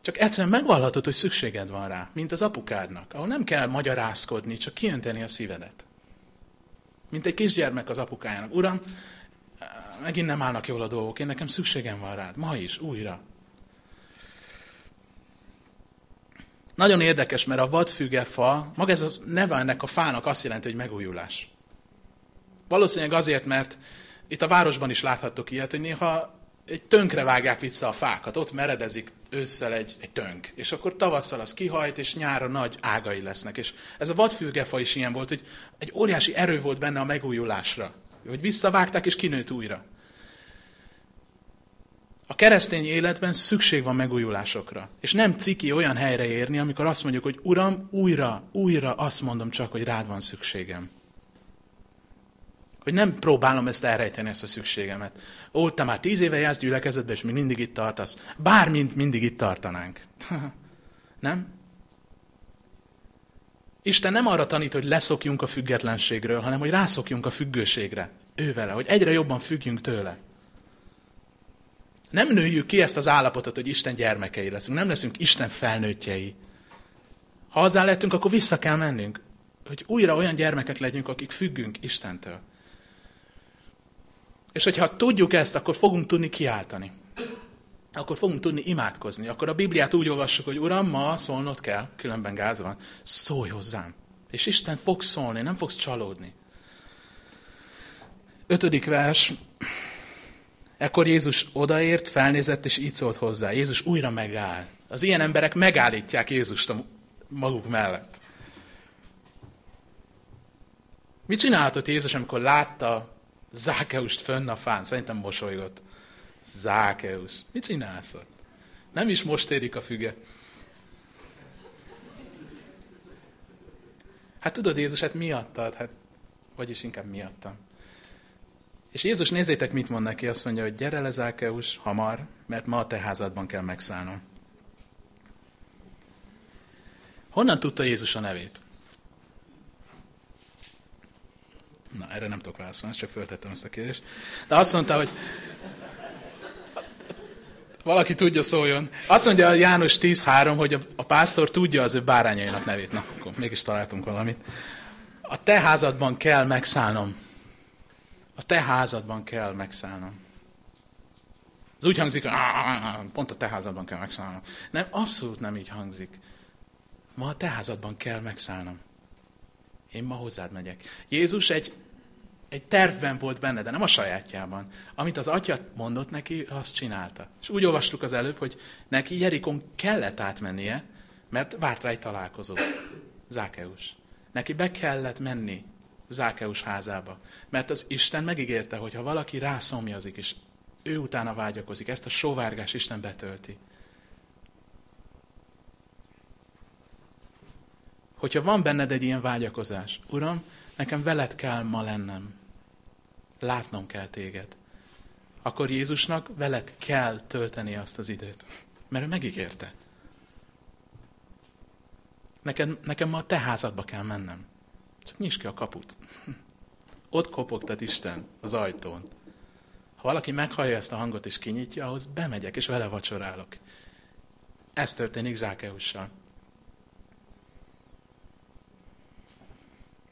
Csak egyszerűen megvallhatod, hogy szükséged van rá, mint az apukádnak, ahol nem kell magyarázkodni, csak kiönteni a szívedet. Mint egy kisgyermek az apukájának. Uram, megint nem állnak jól a dolgok, én nekem szükségem van rád, ma is, újra. Nagyon érdekes, mert a vadfügefa, maga ez a neve ennek a fának azt jelenti, hogy megújulás. Valószínűleg azért, mert itt a városban is láthattok ilyet, hogy néha egy tönkre vágják vissza a fákat, ott meredezik ősszel egy, egy tönk, és akkor tavasszal az kihajt, és nyára nagy ágai lesznek. És ez a vadfülgefa is ilyen volt, hogy egy óriási erő volt benne a megújulásra, hogy visszavágták, és kinőtt újra. A keresztény életben szükség van megújulásokra. És nem ciki olyan helyre érni, amikor azt mondjuk, hogy Uram, újra, újra azt mondom csak, hogy rád van szükségem. Hogy nem próbálom ezt elrejteni, ezt a szükségemet. Ó, te már tíz éve jársz gyülekezetbe, és még mindig itt tartasz. Bármint mindig itt tartanánk. nem? Isten nem arra tanít, hogy leszokjunk a függetlenségről, hanem hogy rászokjunk a függőségre. Ő vele, hogy egyre jobban függjünk tőle. Nem nőjük ki ezt az állapotot, hogy Isten gyermekei leszünk. Nem leszünk Isten felnőttjei. Ha azzá lettünk, akkor vissza kell mennünk. Hogy újra olyan gyermekek legyünk, akik függünk Istentől. És hogyha tudjuk ezt, akkor fogunk tudni kiáltani. Akkor fogunk tudni imádkozni. Akkor a Bibliát úgy olvassuk, hogy Uram, ma szólnod kell, különben gáz van. Szólj hozzám. És Isten fog szólni, nem fogsz csalódni. Ötödik vers. Ekkor Jézus odaért, felnézett, és így szólt hozzá. Jézus újra megáll. Az ilyen emberek megállítják Jézust maguk mellett. Mit csinálhatott Jézus, amikor látta Zákeust fönn a fán? Szerintem mosolygott. Zákeus. Mit csinálsz ott? Nem is most érik a füge. Hát tudod, Jézus, hát miattad? Hát, vagyis inkább miattam. És Jézus nézzétek, mit mond neki, azt mondja, hogy gyere le, Zákeus, hamar, mert ma a te házadban kell megszállnom. Honnan tudta Jézus a nevét? Na, erre nem tudok válaszolni, csak föltettem ezt a kérdést. De azt mondta, hogy valaki tudja, szóljon. Azt mondja János 10.3, hogy a, a pásztor tudja az ő bárányainak nevét. Na, akkor mégis találtunk valamit. A te házadban kell megszállnom. A te házadban kell megszállnom. Ez úgy hangzik, hogy pont a te házadban kell megszállnom. Nem, abszolút nem így hangzik. Ma a te házadban kell megszállnom. Én ma hozzád megyek. Jézus egy, egy tervben volt benne, de nem a sajátjában. Amit az atya mondott neki, azt csinálta. És úgy olvastuk az előbb, hogy neki Jerikon kellett átmennie, mert várt rá egy találkozó. Zákeus. Neki be kellett menni Zákeus házába. Mert az Isten megígérte, hogy ha valaki rászomjazik, és ő utána vágyakozik, ezt a sóvárgás Isten betölti. Hogyha van benned egy ilyen vágyakozás, Uram, nekem veled kell ma lennem. Látnom kell téged. Akkor Jézusnak veled kell tölteni azt az időt. Mert ő megígérte. Nekem, nekem ma a te házadba kell mennem. Csak nyisd ki a kaput. Ott kopogtat Isten az ajtón. Ha valaki meghallja ezt a hangot és kinyitja, ahhoz bemegyek és vele vacsorálok. Ez történik Zákeussal.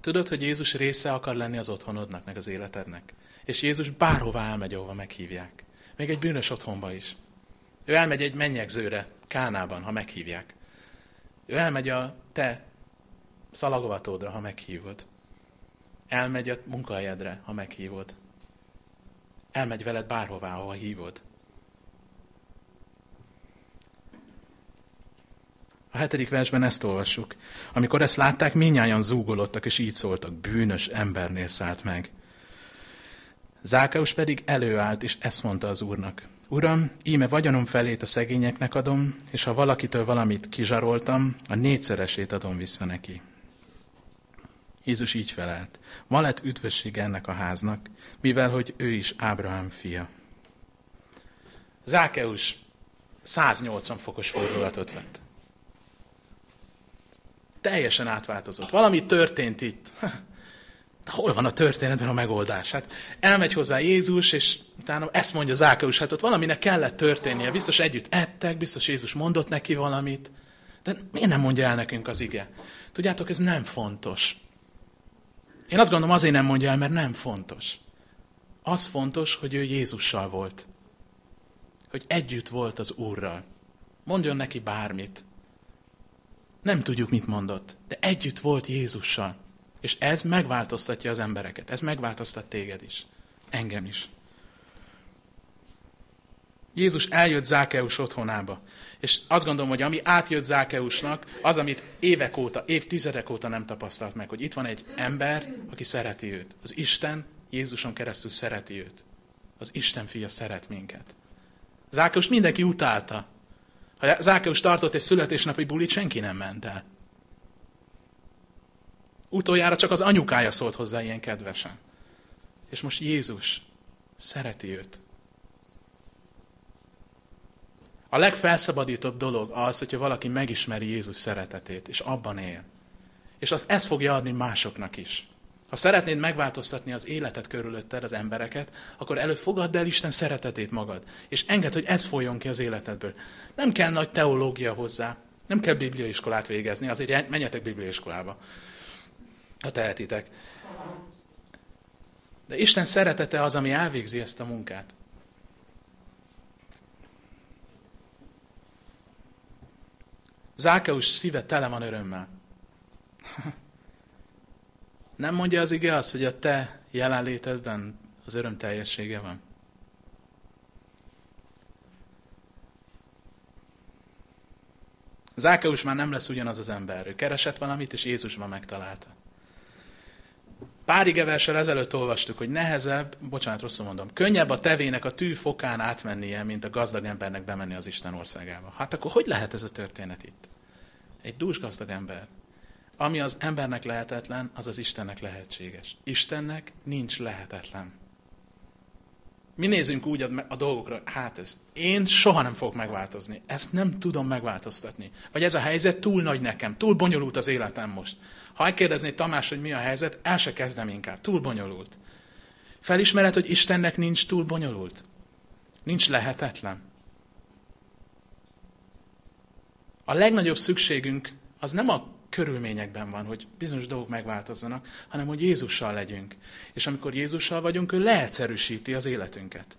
Tudod, hogy Jézus része akar lenni az otthonodnak, meg az életednek. És Jézus bárhová elmegy, ahova meghívják. Még egy bűnös otthonba is. Ő elmegy egy mennyegzőre, Kánában, ha meghívják. Ő elmegy a te szalagovatódra, ha meghívod. Elmegy a munkahelyedre, ha meghívod. Elmegy veled bárhová, ahova hívod. A hetedik versben ezt olvassuk. Amikor ezt látták, minnyáján zúgolottak, és így szóltak, bűnös embernél szállt meg. Zákeus pedig előállt, és ezt mondta az úrnak. Uram, íme vagyonom felét a szegényeknek adom, és ha valakitől valamit kizsaroltam, a négyszeresét adom vissza neki. Jézus így felelt. Ma lett üdvösség ennek a háznak, mivel hogy ő is Ábrahám fia. Zákeus 180 fokos fordulatot vett. Teljesen átváltozott. Valami történt itt. Hol van a történetben a megoldás? Hát elmegy hozzá Jézus, és utána ezt mondja Zákeus, hát ott valaminek kellett történnie. Biztos együtt ettek, biztos Jézus mondott neki valamit. De miért nem mondja el nekünk az ige? Tudjátok, ez nem fontos. Én azt gondolom, azért nem mondja el, mert nem fontos. Az fontos, hogy ő Jézussal volt. Hogy együtt volt az Úrral. Mondjon neki bármit. Nem tudjuk, mit mondott, de együtt volt Jézussal. És ez megváltoztatja az embereket. Ez megváltoztat téged is. Engem is. Jézus eljött Zákeus otthonába. És azt gondolom, hogy ami átjött Zákeusnak, az, amit évek óta, évtizedek óta nem tapasztalt meg, hogy itt van egy ember, aki szereti őt. Az Isten Jézuson keresztül szereti őt. Az Isten fia szeret minket. Zákeus mindenki utálta. Ha Zákeus tartott egy születésnapi bulit, senki nem ment el. Utoljára csak az anyukája szólt hozzá ilyen kedvesen. És most Jézus szereti őt. A legfelszabadítóbb dolog az, hogyha valaki megismeri Jézus szeretetét, és abban él. És az ezt fogja adni másoknak is. Ha szeretnéd megváltoztatni az életet körülötted, az embereket, akkor előbb fogadd el Isten szeretetét magad, és engedd, hogy ez folyjon ki az életedből. Nem kell nagy teológia hozzá, nem kell bibliaiskolát végezni, azért menjetek bibliaiskolába, ha tehetitek. De Isten szeretete az, ami elvégzi ezt a munkát. Zákeus szíve tele van örömmel. Nem mondja az ige azt, hogy a te jelenlétedben az öröm teljessége van? Zákeus már nem lesz ugyanaz az ember. Ő keresett valamit, és Jézusban megtalálta. Pár igeversel ezelőtt olvastuk, hogy nehezebb, bocsánat, rosszul mondom, könnyebb a tevének a tű fokán átmennie, mint a gazdag embernek bemenni az Isten országába. Hát akkor hogy lehet ez a történet itt? Egy dús gazdag ember. Ami az embernek lehetetlen, az az Istennek lehetséges. Istennek nincs lehetetlen. Mi nézünk úgy a, a dolgokra, hát ez, én soha nem fogok megváltozni. Ezt nem tudom megváltoztatni. Vagy ez a helyzet túl nagy nekem, túl bonyolult az életem most. Ha megkérdezné Tamás, hogy mi a helyzet, el se kezdem inkább. Túl bonyolult. Felismered, hogy Istennek nincs túl bonyolult? Nincs lehetetlen. A legnagyobb szükségünk az nem a körülményekben van, hogy bizonyos dolgok megváltozzanak, hanem hogy Jézussal legyünk. És amikor Jézussal vagyunk, ő leegyszerűsíti az életünket.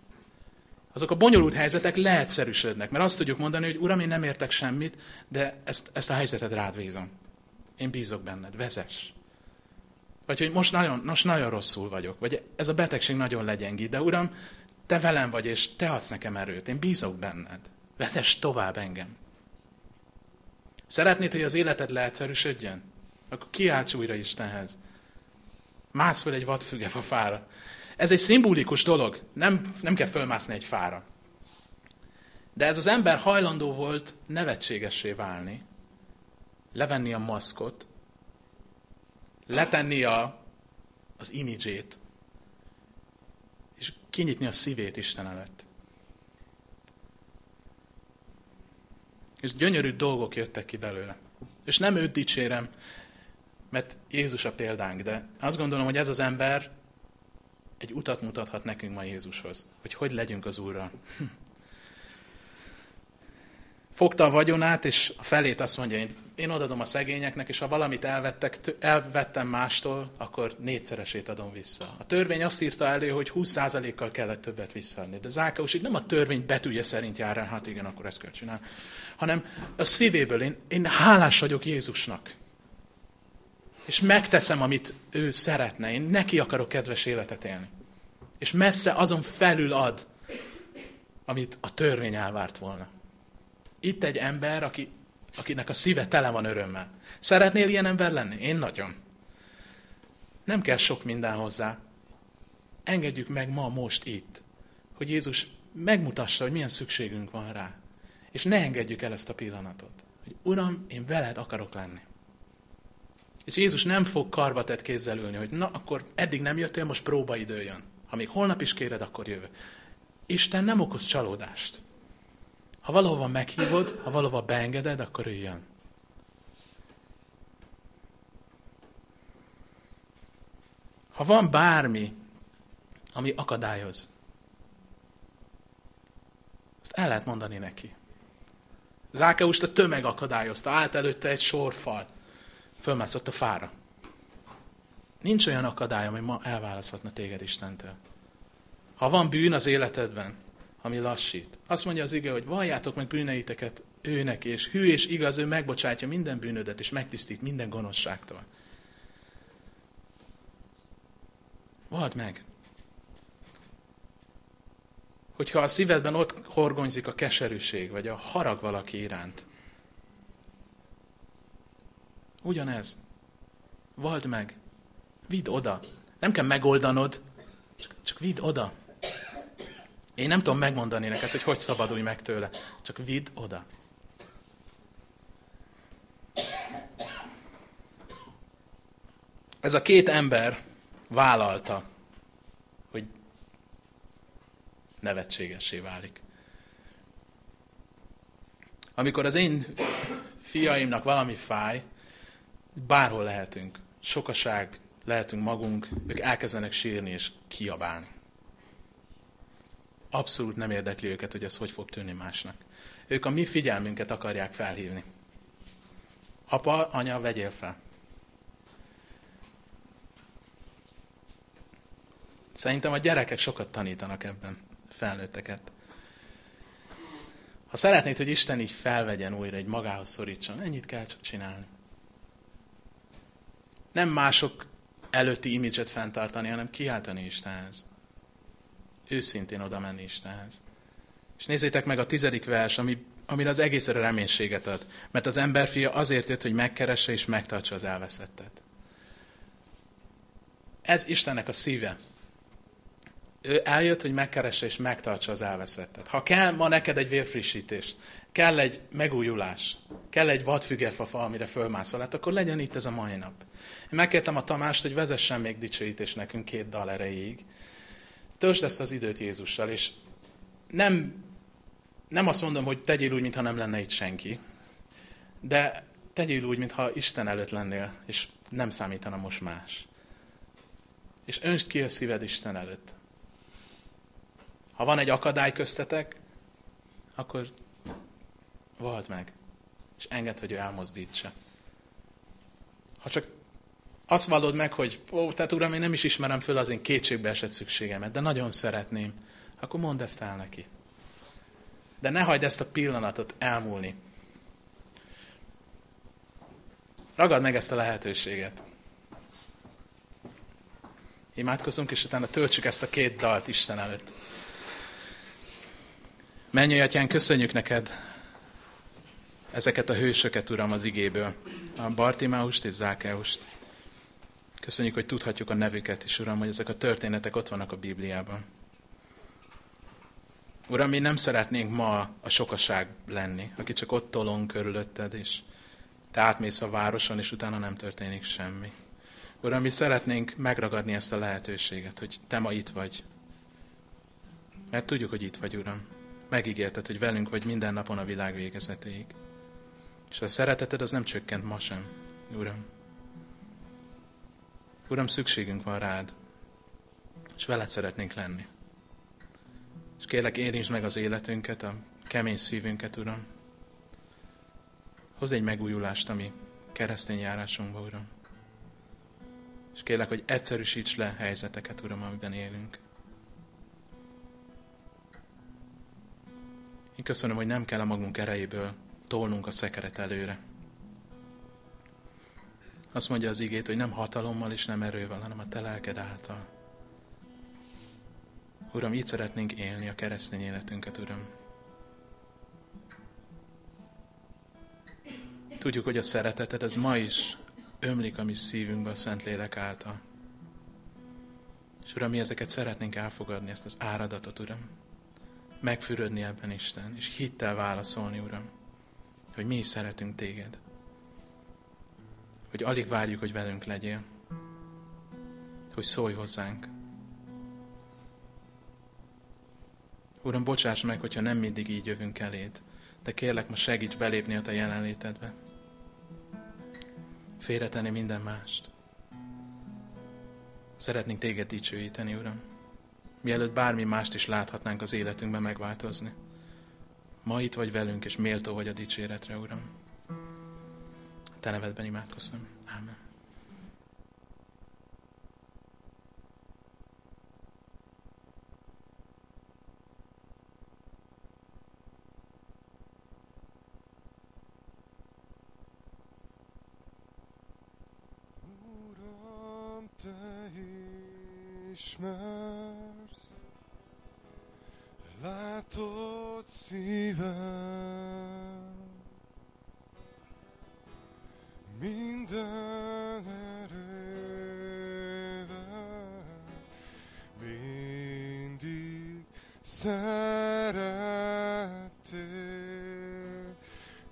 Azok a bonyolult helyzetek leegyszerűsödnek, mert azt tudjuk mondani, hogy Uram, én nem értek semmit, de ezt, ezt a helyzetet rád bízom. Én bízok benned, vezess. Vagy hogy most nagyon, most nagyon rosszul vagyok, vagy ez a betegség nagyon legyengít, de Uram, te velem vagy, és te adsz nekem erőt, én bízok benned. Vezess tovább engem. Szeretnéd, hogy az életed leegyszerűsödjön? Akkor kiálts újra Istenhez. Mász föl egy a fára. Ez egy szimbolikus dolog. Nem, nem kell fölmászni egy fára. De ez az ember hajlandó volt nevetségessé válni, levenni a maszkot, letenni a, az imidzsét, és kinyitni a szívét Isten előtt. És gyönyörű dolgok jöttek ki belőle. És nem őt dicsérem, mert Jézus a példánk, de azt gondolom, hogy ez az ember egy utat mutathat nekünk ma Jézushoz, hogy hogy legyünk az Úrral. Fogta a vagyonát, és a felét azt mondja, én, én odadom a szegényeknek, és ha valamit elvettek, elvettem mástól, akkor négyszeresét adom vissza. A törvény azt írta elő, hogy 20%-kal kellett többet visszaadni. De Zákeus itt nem a törvény betűje szerint jár el, hát igen, akkor ezt kell csinálni, hanem a szívéből én, én hálás vagyok Jézusnak. És megteszem, amit ő szeretne. Én neki akarok kedves életet élni. És messze azon felül ad, amit a törvény elvárt volna. Itt egy ember, aki, akinek a szíve tele van örömmel. Szeretnél ilyen ember lenni? Én nagyon. Nem kell sok minden hozzá. Engedjük meg ma, most itt, hogy Jézus megmutassa, hogy milyen szükségünk van rá. És ne engedjük el ezt a pillanatot. Hogy Uram, én veled akarok lenni. És Jézus nem fog karbatett kézzel ülni, hogy na, akkor eddig nem jöttél, most próbaidő jön. Ha még holnap is kéred, akkor jövő. Isten nem okoz csalódást. Ha valahova meghívod, ha valahova beengeded, akkor ő jön. Ha van bármi, ami akadályoz, azt el lehet mondani neki. Zákeust a tömeg akadályozta, állt előtte egy sorfal, fölmászott a fára. Nincs olyan akadály, ami ma elválaszthatna téged Istentől. Ha van bűn az életedben, ami lassít. Azt mondja az ige, hogy valljátok meg bűneiteket őnek, és hű és igaz, ő megbocsátja minden bűnödet, és megtisztít minden gonoszságtól. Vald meg. Hogyha a szívedben ott horgonyzik a keserűség, vagy a harag valaki iránt, ugyanez. Vald meg. Vidd oda. Nem kell megoldanod, csak, csak vidd oda. Én nem tudom megmondani neked, hogy hogy szabadulj meg tőle. Csak vidd oda. Ez a két ember vállalta, hogy nevetségesé válik. Amikor az én fiaimnak valami fáj, bárhol lehetünk, sokaság, lehetünk magunk, ők elkezdenek sírni és kiabálni. Abszolút nem érdekli őket, hogy ez hogy fog tűnni másnak. Ők a mi figyelmünket akarják felhívni. Apa, anya, vegyél fel. Szerintem a gyerekek sokat tanítanak ebben, felnőtteket. Ha szeretnéd, hogy Isten így felvegyen újra, egy magához szorítson, ennyit kell csak csinálni. Nem mások előtti imidzset fenntartani, hanem kiáltani Istenhez őszintén oda menni Istenhez. És nézzétek meg a tizedik vers, ami, ami az egészre reménységet ad. Mert az emberfia azért jött, hogy megkeresse és megtartsa az elveszettet. Ez Istennek a szíve. Ő eljött, hogy megkeresse és megtartsa az elveszettet. Ha kell ma neked egy vérfrissítés, kell egy megújulás, kell egy vadfügefafa, amire fölmászol, hát akkor legyen itt ez a mai nap. Én megkértem a Tamást, hogy vezessen még dicsőítés nekünk két dal erejéig. Töltsd ezt az időt Jézussal, és nem, nem azt mondom, hogy tegyél úgy, mintha nem lenne itt senki, de tegyél úgy, mintha Isten előtt lennél, és nem számítana most más. És önst ki a szíved Isten előtt. Ha van egy akadály köztetek, akkor vald meg, és engedd, hogy ő elmozdítsa. Ha csak azt vallod meg, hogy ó, tehát uram, én nem is ismerem föl az én kétségbe esett szükségemet, de nagyon szeretném, akkor mondd ezt el neki. De ne hagyd ezt a pillanatot elmúlni. Ragad meg ezt a lehetőséget. Imádkozunk, és utána töltsük ezt a két dalt Isten előtt. Menj, Atyán, köszönjük neked ezeket a hősöket, Uram, az igéből. A Bartimáust és Zákeust. Köszönjük, hogy tudhatjuk a nevüket is, Uram, hogy ezek a történetek ott vannak a Bibliában. Uram, mi nem szeretnénk ma a sokaság lenni, aki csak ott tolon körülötted, és te átmész a városon, és utána nem történik semmi. Uram, mi szeretnénk megragadni ezt a lehetőséget, hogy te ma itt vagy. Mert tudjuk, hogy itt vagy, Uram. Megígérted, hogy velünk vagy minden napon a világ végezetéig. És a szereteted az nem csökkent ma sem, Uram. Uram, szükségünk van rád. És veled szeretnénk lenni. És kérlek, érintsd meg az életünket, a kemény szívünket, Uram. Hozz egy megújulást a mi keresztény járásunkba, Uram. És kérlek, hogy egyszerűsíts le helyzeteket, Uram, amiben élünk. Én köszönöm, hogy nem kell a magunk erejéből tolnunk a szekeret előre. Azt mondja az igét, hogy nem hatalommal és nem erővel, hanem a te lelked által. Uram, így szeretnénk élni a keresztény életünket, Uram. Tudjuk, hogy a szereteted ez ma is ömlik a mi szívünkbe a Szentlélek által. És Uram, mi ezeket szeretnénk elfogadni, ezt az áradatot, Uram. Megfürödni ebben, Isten, és hittel válaszolni, Uram, hogy mi is szeretünk téged. Hogy alig várjuk, hogy velünk legyél. Hogy szólj hozzánk. Uram, bocsáss meg, hogyha nem mindig így jövünk eléd, de kérlek, ma segíts belépni a te jelenlétedbe félretenni minden mást. Szeretnénk téged dicsőíteni, Uram. Mielőtt bármi mást is láthatnánk az életünkben megváltozni. Ma itt vagy velünk, és méltó vagy a dicséretre, Uram. Te nevedben imádkoztam. Amen. te ismersz, látod szívem, minden erővel, mindig szerettél,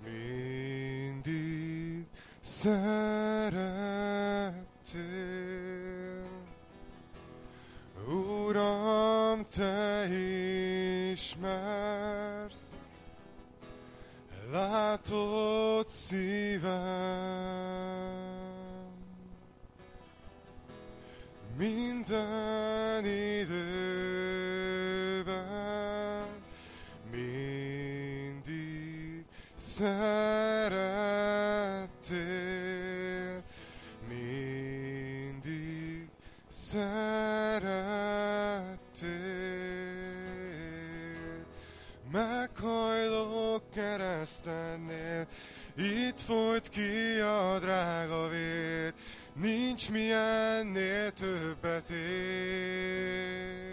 mindig szerettél. Uram, Te ismersz, látod szívem. Folyt ki a drága vér, nincs mi ennél többet ér.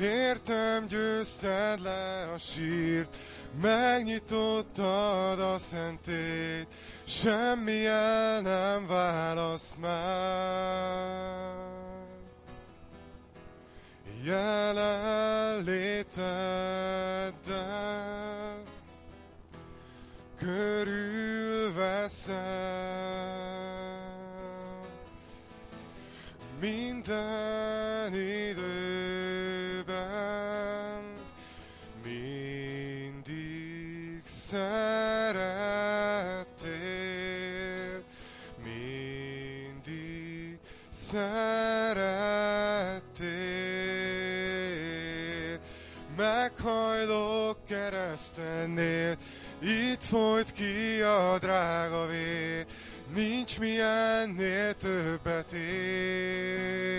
Értem, győzted le a sírt, megnyitottad a szentét, semmi el nem választ már. Jelenléteddel körülveszem. Minden időben itt folyt ki a drága vér, nincs mi ennél többet ér.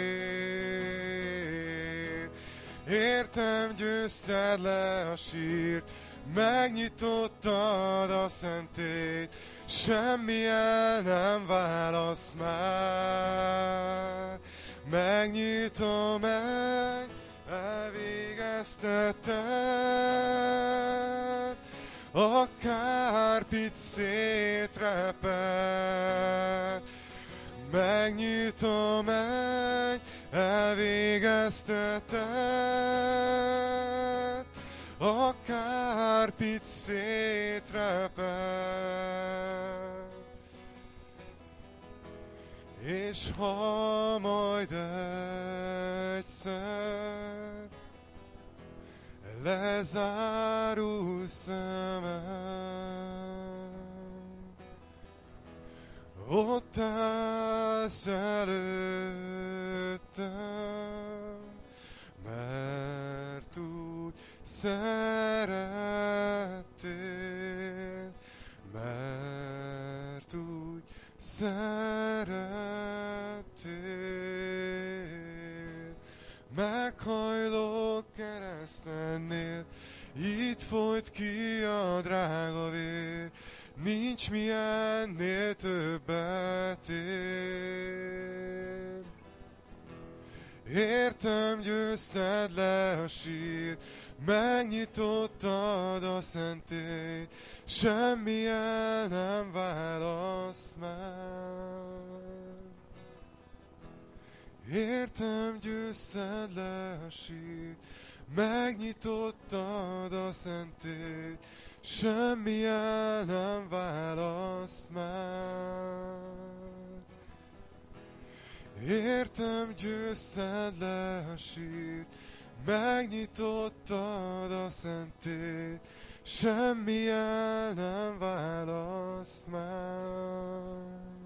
Értem, győzted le a sírt, megnyitottad a szentét, semmi el nem választ már. Megnyitom meg, elvégezteted, a kárpit szétreped. Megnyitom meg, elvégezteted, a kárpit szétreped. És ha majd egyszer lezárul szemem, ott állsz előtt, szeretem, mert úgy szerettél, mert úgy szerettél. Meghajlok keresztennél, itt folyt ki a drága vér, nincs mi ennél többet ér. Értem, győzted le a sírt, megnyitottad a szentét, semmi el nem választ meg. Értem, győzted le a sírt, megnyitottad a szentét, semmi el nem választ meg. Értem, győzted le a sírt, megnyitottad a szentét, semmi el nem választ meg.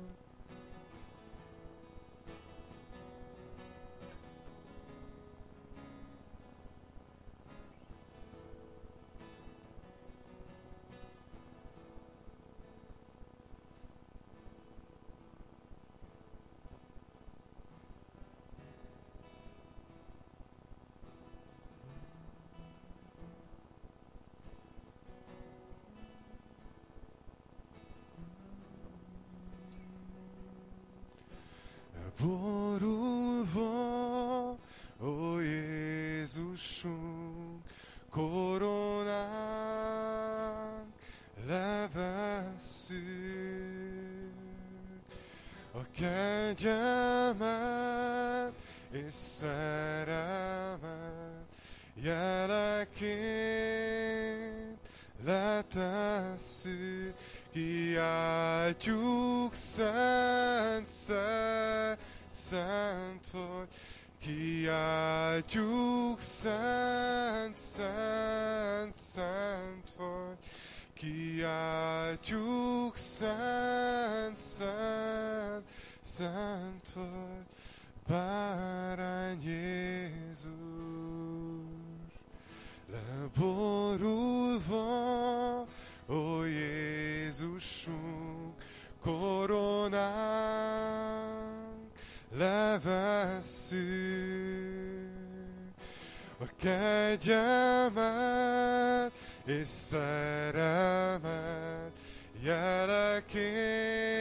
Szerelmet jeleként letesszük, kiáltjuk szent, szent, szent vagy, kiáltjuk szent, szent, szent vagy, kiáltjuk szent, szent, szent vagy, bárány Jézus leborulva, ó Jézusunk, koronánk levesszük. A kegyelmet és szerelmet jeleként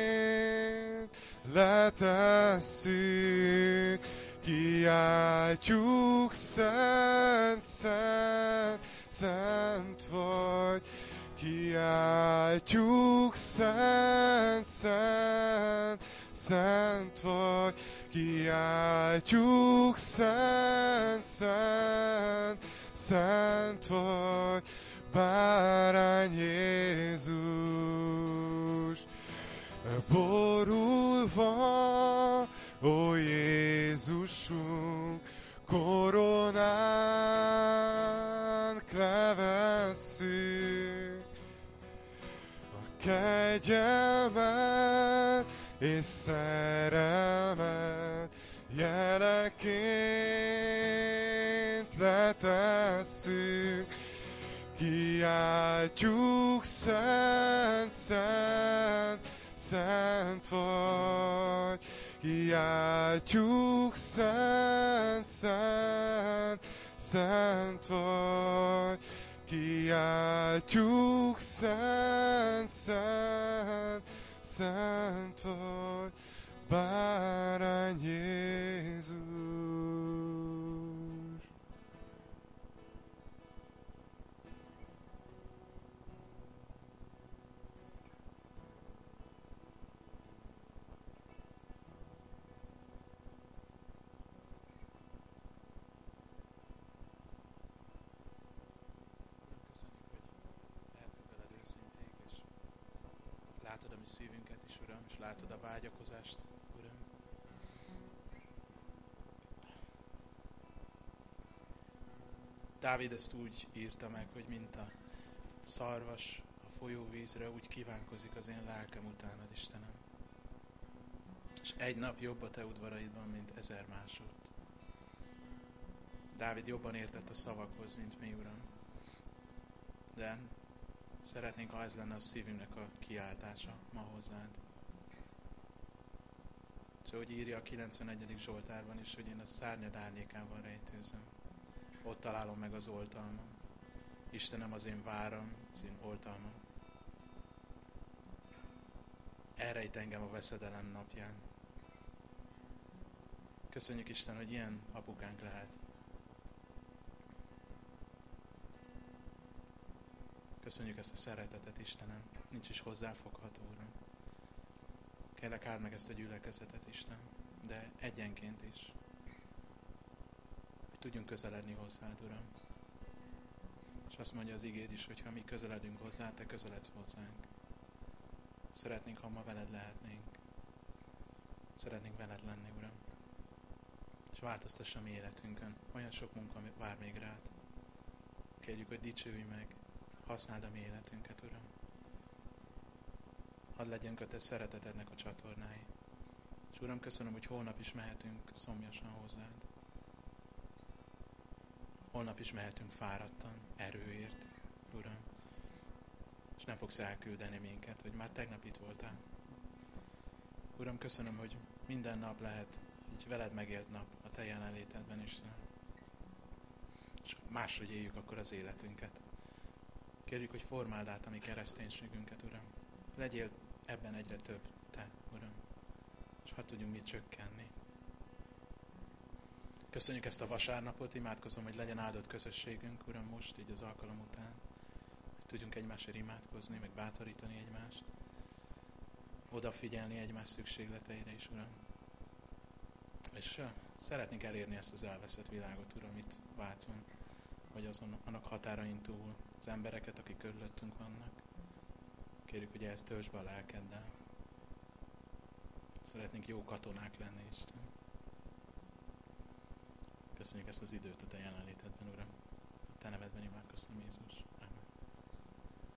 letesszük, kiáltjuk szent, szent, szent vagy, kiáltjuk szent, szent, szent vagy, kiáltjuk szent, szent, szent vagy, bárány Jézus. Borulva, ó Jézusunk, koronánk levesszük, a kegyelmet és szerelmet. Jeleként letesszük, kiáltjuk szent, szent, szent vagy, kiáltjuk szent, szent, szent vagy, kiáltjuk szent, szent, szent vagy, bárány Jézus. Látod a vágyakozást, Uram. Dávid ezt úgy írta meg, hogy mint a szarvas a folyóvízre, úgy kívánkozik az én lelkem utánad, Istenem. És egy nap jobb a te udvaraidban, mint ezer másod. Dávid jobban értett a szavakhoz, mint mi, Uram. De szeretnénk, ha ez lenne a szívünknek a kiáltása ma hozzád. És ahogy írja a 91. Zsoltárban is, hogy én a szárnyad árnyékában rejtőzöm. Ott találom meg az oltalmam. Istenem az én váram, az én oltalmam. Elrejt engem a veszedelem napján. Köszönjük Isten, hogy ilyen apukánk lehet. Köszönjük ezt a szeretetet, Istenem. Nincs is hozzáfogható, Uram. Kérlek, áld meg ezt a gyülekezetet, Isten, de egyenként is. Hogy tudjunk közeledni hozzád, Uram. És azt mondja az igéd is, hogy ha mi közeledünk hozzá, te közeledsz hozzánk. Szeretnénk, ha ma veled lehetnénk. Szeretnénk veled lenni, Uram. És változtassa mi életünkön. Olyan sok munka vár még rád. Kérjük, hogy dicsőülj meg. Használd a mi életünket, Uram. Hadd legyünk a Te szeretetednek a csatornái. És Uram, köszönöm, hogy holnap is mehetünk szomjasan hozzád. Holnap is mehetünk fáradtan, erőért, Uram. És nem fogsz elküldeni minket, hogy már tegnap itt voltál. Uram, köszönöm, hogy minden nap lehet így veled megélt nap a Te jelenlétedben, Isten. És máshogy éljük akkor az életünket. Kérjük, hogy formáld át a mi kereszténységünket, Uram. Legyél ebben egyre több Te, Uram. És ha tudjunk mi csökkenni. Köszönjük ezt a vasárnapot, imádkozom, hogy legyen áldott közösségünk, Uram, most így az alkalom után. Hogy tudjunk egymásért imádkozni, meg bátorítani egymást. Odafigyelni egymás szükségleteire is, Uram. És szeretnénk elérni ezt az elveszett világot, Uram, itt Vácon, vagy azon, annak határain túl, az embereket, akik körülöttünk vannak. Kérjük, hogy ezt töltsd be a lelkeddel. Szeretnénk jó katonák lenni, Isten. Köszönjük ezt az időt a Te jelenlétedben, Uram. A Te nevedben imádkoztam, Jézus.